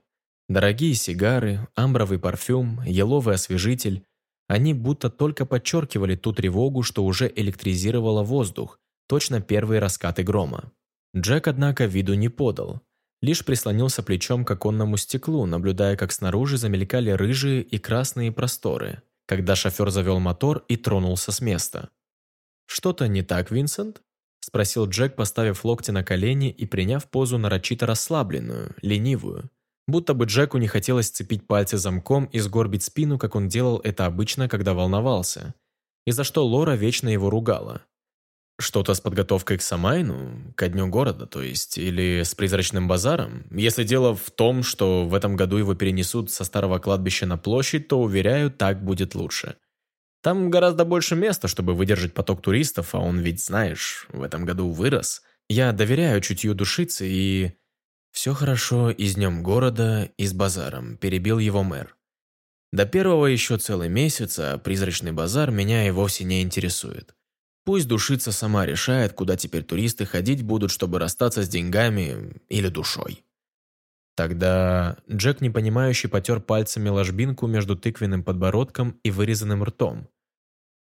Дорогие сигары, амбровый парфюм, еловый освежитель – они будто только подчеркивали ту тревогу, что уже электризировало воздух, точно первые раскаты грома. Джек, однако, виду не подал – лишь прислонился плечом к оконному стеклу, наблюдая, как снаружи замелькали рыжие и красные просторы, когда шофер завел мотор и тронулся с места. «Что-то не так, Винсент?» – спросил Джек, поставив локти на колени и приняв позу нарочито расслабленную, ленивую. Будто бы Джеку не хотелось цепить пальцы замком и сгорбить спину, как он делал это обычно, когда волновался. И за что Лора вечно его ругала. Что-то с подготовкой к Самайну, ко дню города, то есть, или с призрачным базаром? Если дело в том, что в этом году его перенесут со старого кладбища на площадь, то, уверяю, так будет лучше. Там гораздо больше места, чтобы выдержать поток туристов, а он ведь, знаешь, в этом году вырос. Я доверяю чутью душицы и... «Все хорошо и с днем города, и с базаром», – перебил его мэр. До первого еще целый месяц, а призрачный базар меня и вовсе не интересует. Пусть душица сама решает, куда теперь туристы ходить будут, чтобы расстаться с деньгами или душой. Тогда Джек, непонимающе, потер пальцами ложбинку между тыквенным подбородком и вырезанным ртом.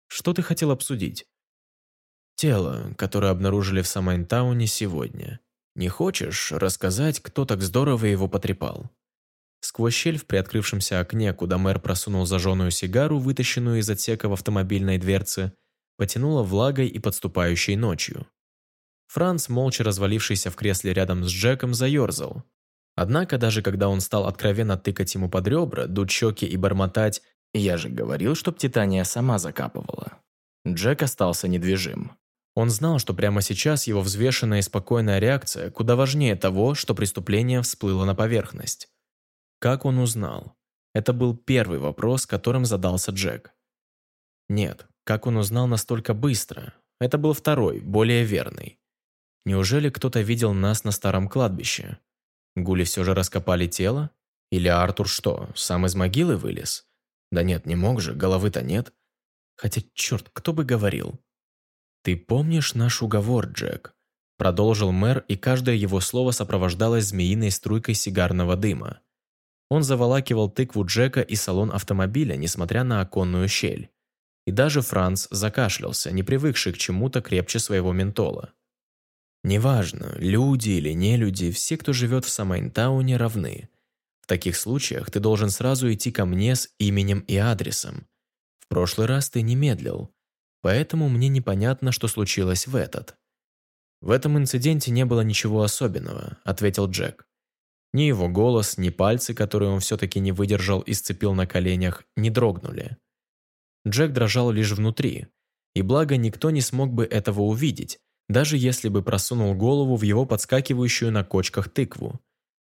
«Что ты хотел обсудить?» «Тело, которое обнаружили в Самайнтауне сегодня. Не хочешь рассказать, кто так здорово его потрепал?» Сквозь щель в приоткрывшемся окне, куда мэр просунул зажженную сигару, вытащенную из отсека в автомобильной дверце, потянуло влагой и подступающей ночью. Франц, молча развалившийся в кресле рядом с Джеком, заерзал. Однако, даже когда он стал откровенно тыкать ему под ребра, дуть щеки и бормотать «Я же говорил, чтоб Титания сама закапывала», Джек остался недвижим. Он знал, что прямо сейчас его взвешенная и спокойная реакция куда важнее того, что преступление всплыло на поверхность. Как он узнал? Это был первый вопрос, которым задался Джек. Нет, как он узнал настолько быстро? Это был второй, более верный. Неужели кто-то видел нас на старом кладбище? Гули все же раскопали тело? Или Артур что, сам из могилы вылез? Да нет, не мог же, головы-то нет. Хотя, черт, кто бы говорил. «Ты помнишь наш уговор, Джек?» Продолжил мэр, и каждое его слово сопровождалось змеиной струйкой сигарного дыма. Он заволакивал тыкву Джека и салон автомобиля, несмотря на оконную щель. И даже Франц закашлялся, не привыкший к чему-то крепче своего ментола. Неважно, люди или не люди, все, кто живет в Самайнтауне, равны. В таких случаях ты должен сразу идти ко мне с именем и адресом. В прошлый раз ты не медлил, поэтому мне непонятно, что случилось в этот. «В этом инциденте не было ничего особенного», – ответил Джек. Ни его голос, ни пальцы, которые он все-таки не выдержал и сцепил на коленях, не дрогнули. Джек дрожал лишь внутри, и благо никто не смог бы этого увидеть, даже если бы просунул голову в его подскакивающую на кочках тыкву.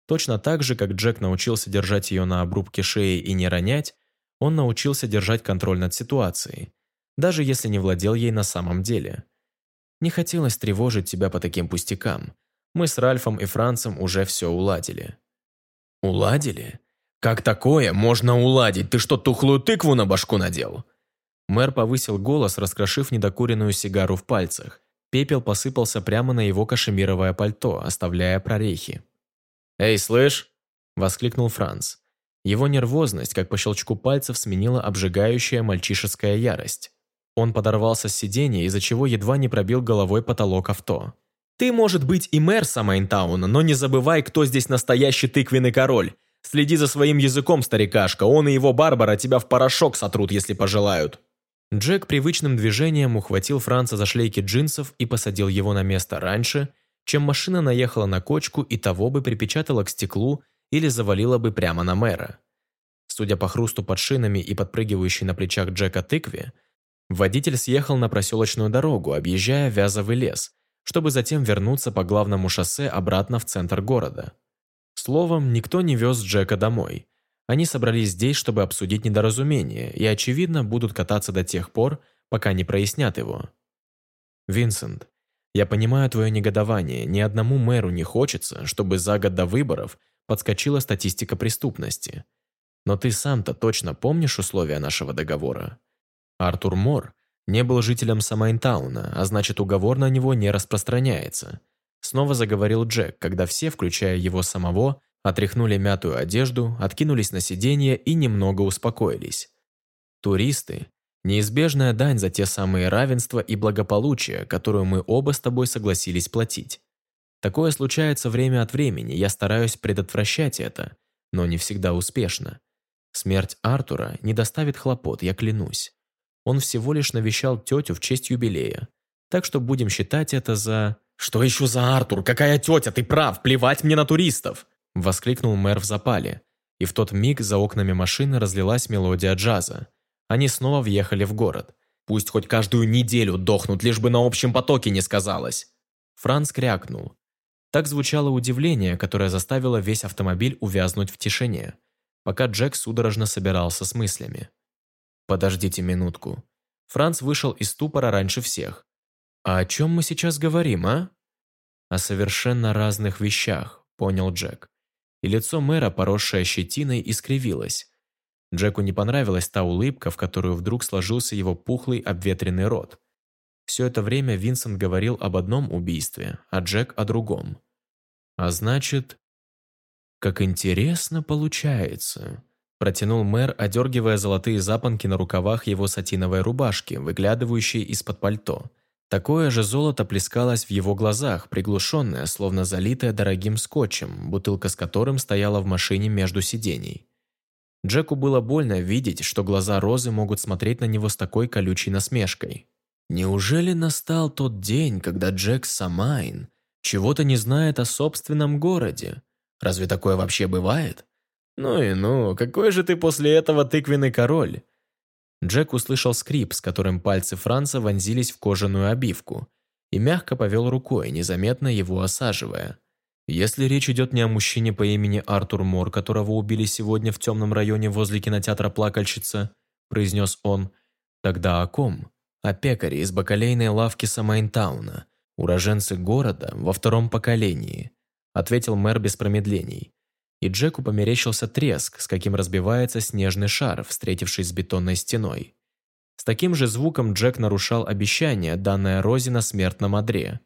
Точно так же, как Джек научился держать ее на обрубке шеи и не ронять, он научился держать контроль над ситуацией, даже если не владел ей на самом деле. Не хотелось тревожить тебя по таким пустякам. Мы с Ральфом и Францем уже все уладили. Уладили? Как такое можно уладить? Ты что, тухлую тыкву на башку надел? Мэр повысил голос, раскрошив недокуренную сигару в пальцах. Пепел посыпался прямо на его кашемировое пальто, оставляя прорехи. «Эй, слышь!» – воскликнул Франц. Его нервозность, как по щелчку пальцев, сменила обжигающая мальчишеская ярость. Он подорвался с сиденья, из-за чего едва не пробил головой потолок авто. «Ты, может быть, и мэр Самайнтауна, но не забывай, кто здесь настоящий тыквенный король. Следи за своим языком, старикашка, он и его Барбара тебя в порошок сотрут, если пожелают». Джек привычным движением ухватил Франца за шлейки джинсов и посадил его на место раньше, чем машина наехала на кочку и того бы припечатала к стеклу или завалила бы прямо на мэра. Судя по хрусту под шинами и подпрыгивающей на плечах Джека тыкве, водитель съехал на проселочную дорогу, объезжая вязовый лес, чтобы затем вернуться по главному шоссе обратно в центр города. Словом, никто не вез Джека домой – они собрались здесь, чтобы обсудить недоразумение, и, очевидно, будут кататься до тех пор, пока не прояснят его. Винсент, я понимаю твое негодование. Ни одному мэру не хочется, чтобы за год до выборов подскочила статистика преступности. Но ты сам-то точно помнишь условия нашего договора? Артур Мор не был жителем Самайнтауна, а значит, уговор на него не распространяется. Снова заговорил Джек, когда все, включая его самого, Отряхнули мятую одежду, откинулись на сиденье и немного успокоились. Туристы – неизбежная дань за те самые равенства и благополучие, которую мы оба с тобой согласились платить. Такое случается время от времени, я стараюсь предотвращать это, но не всегда успешно. Смерть Артура не доставит хлопот, я клянусь. Он всего лишь навещал тетю в честь юбилея. Так что будем считать это за... «Что еще за Артур? Какая тетя? Ты прав, плевать мне на туристов!» Воскликнул мэр в запале, и в тот миг за окнами машины разлилась мелодия джаза. Они снова въехали в город. «Пусть хоть каждую неделю дохнут, лишь бы на общем потоке не сказалось!» Франц крякнул. Так звучало удивление, которое заставило весь автомобиль увязнуть в тишине, пока Джек судорожно собирался с мыслями. «Подождите минутку». Франц вышел из ступора раньше всех. «А о чем мы сейчас говорим, а?» «О совершенно разных вещах», — понял Джек и лицо мэра, поросшее щетиной, искривилось. Джеку не понравилась та улыбка, в которую вдруг сложился его пухлый обветренный рот. Все это время Винсент говорил об одном убийстве, а Джек о другом. А значит... «Как интересно получается», – протянул мэр, одергивая золотые запонки на рукавах его сатиновой рубашки, выглядывающей из-под пальто. Такое же золото плескалось в его глазах, приглушенное, словно залитое дорогим скотчем, бутылка с которым стояла в машине между сидений. Джеку было больно видеть, что глаза Розы могут смотреть на него с такой колючей насмешкой. Неужели настал тот день, когда Джек Самайн чего-то не знает о собственном городе? Разве такое вообще бывает? Ну и ну, какой же ты после этого тыквенный король? Джек услышал скрип, с которым пальцы Франца вонзились в кожаную обивку, и мягко повел рукой, незаметно его осаживая. Если речь идет не о мужчине по имени Артур Мор, которого убили сегодня в темном районе возле кинотеатра «Плакальщица», произнес он, тогда о ком? О пекаре из бакалейной лавки Самайнтауна, уроженцы города во втором поколении, ответил мэр без промедлений и Джеку померещился треск, с каким разбивается снежный шар, встретившись с бетонной стеной. С таким же звуком Джек нарушал обещание, данное Розе на смертном одре.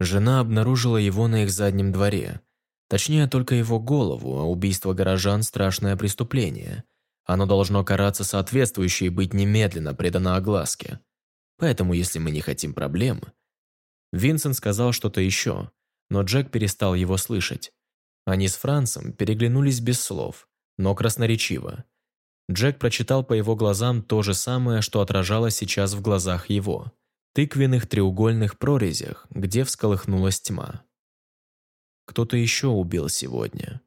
Жена обнаружила его на их заднем дворе. Точнее, только его голову, а убийство горожан – страшное преступление. Оно должно караться соответствующе и быть немедленно предано огласке. Поэтому, если мы не хотим проблем... Винсент сказал что-то еще, но Джек перестал его слышать. Они с Францем переглянулись без слов, но красноречиво. Джек прочитал по его глазам то же самое, что отражалось сейчас в глазах его. тыквенных треугольных прорезях, где всколыхнулась тьма. Кто-то еще убил сегодня.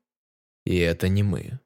И это не мы.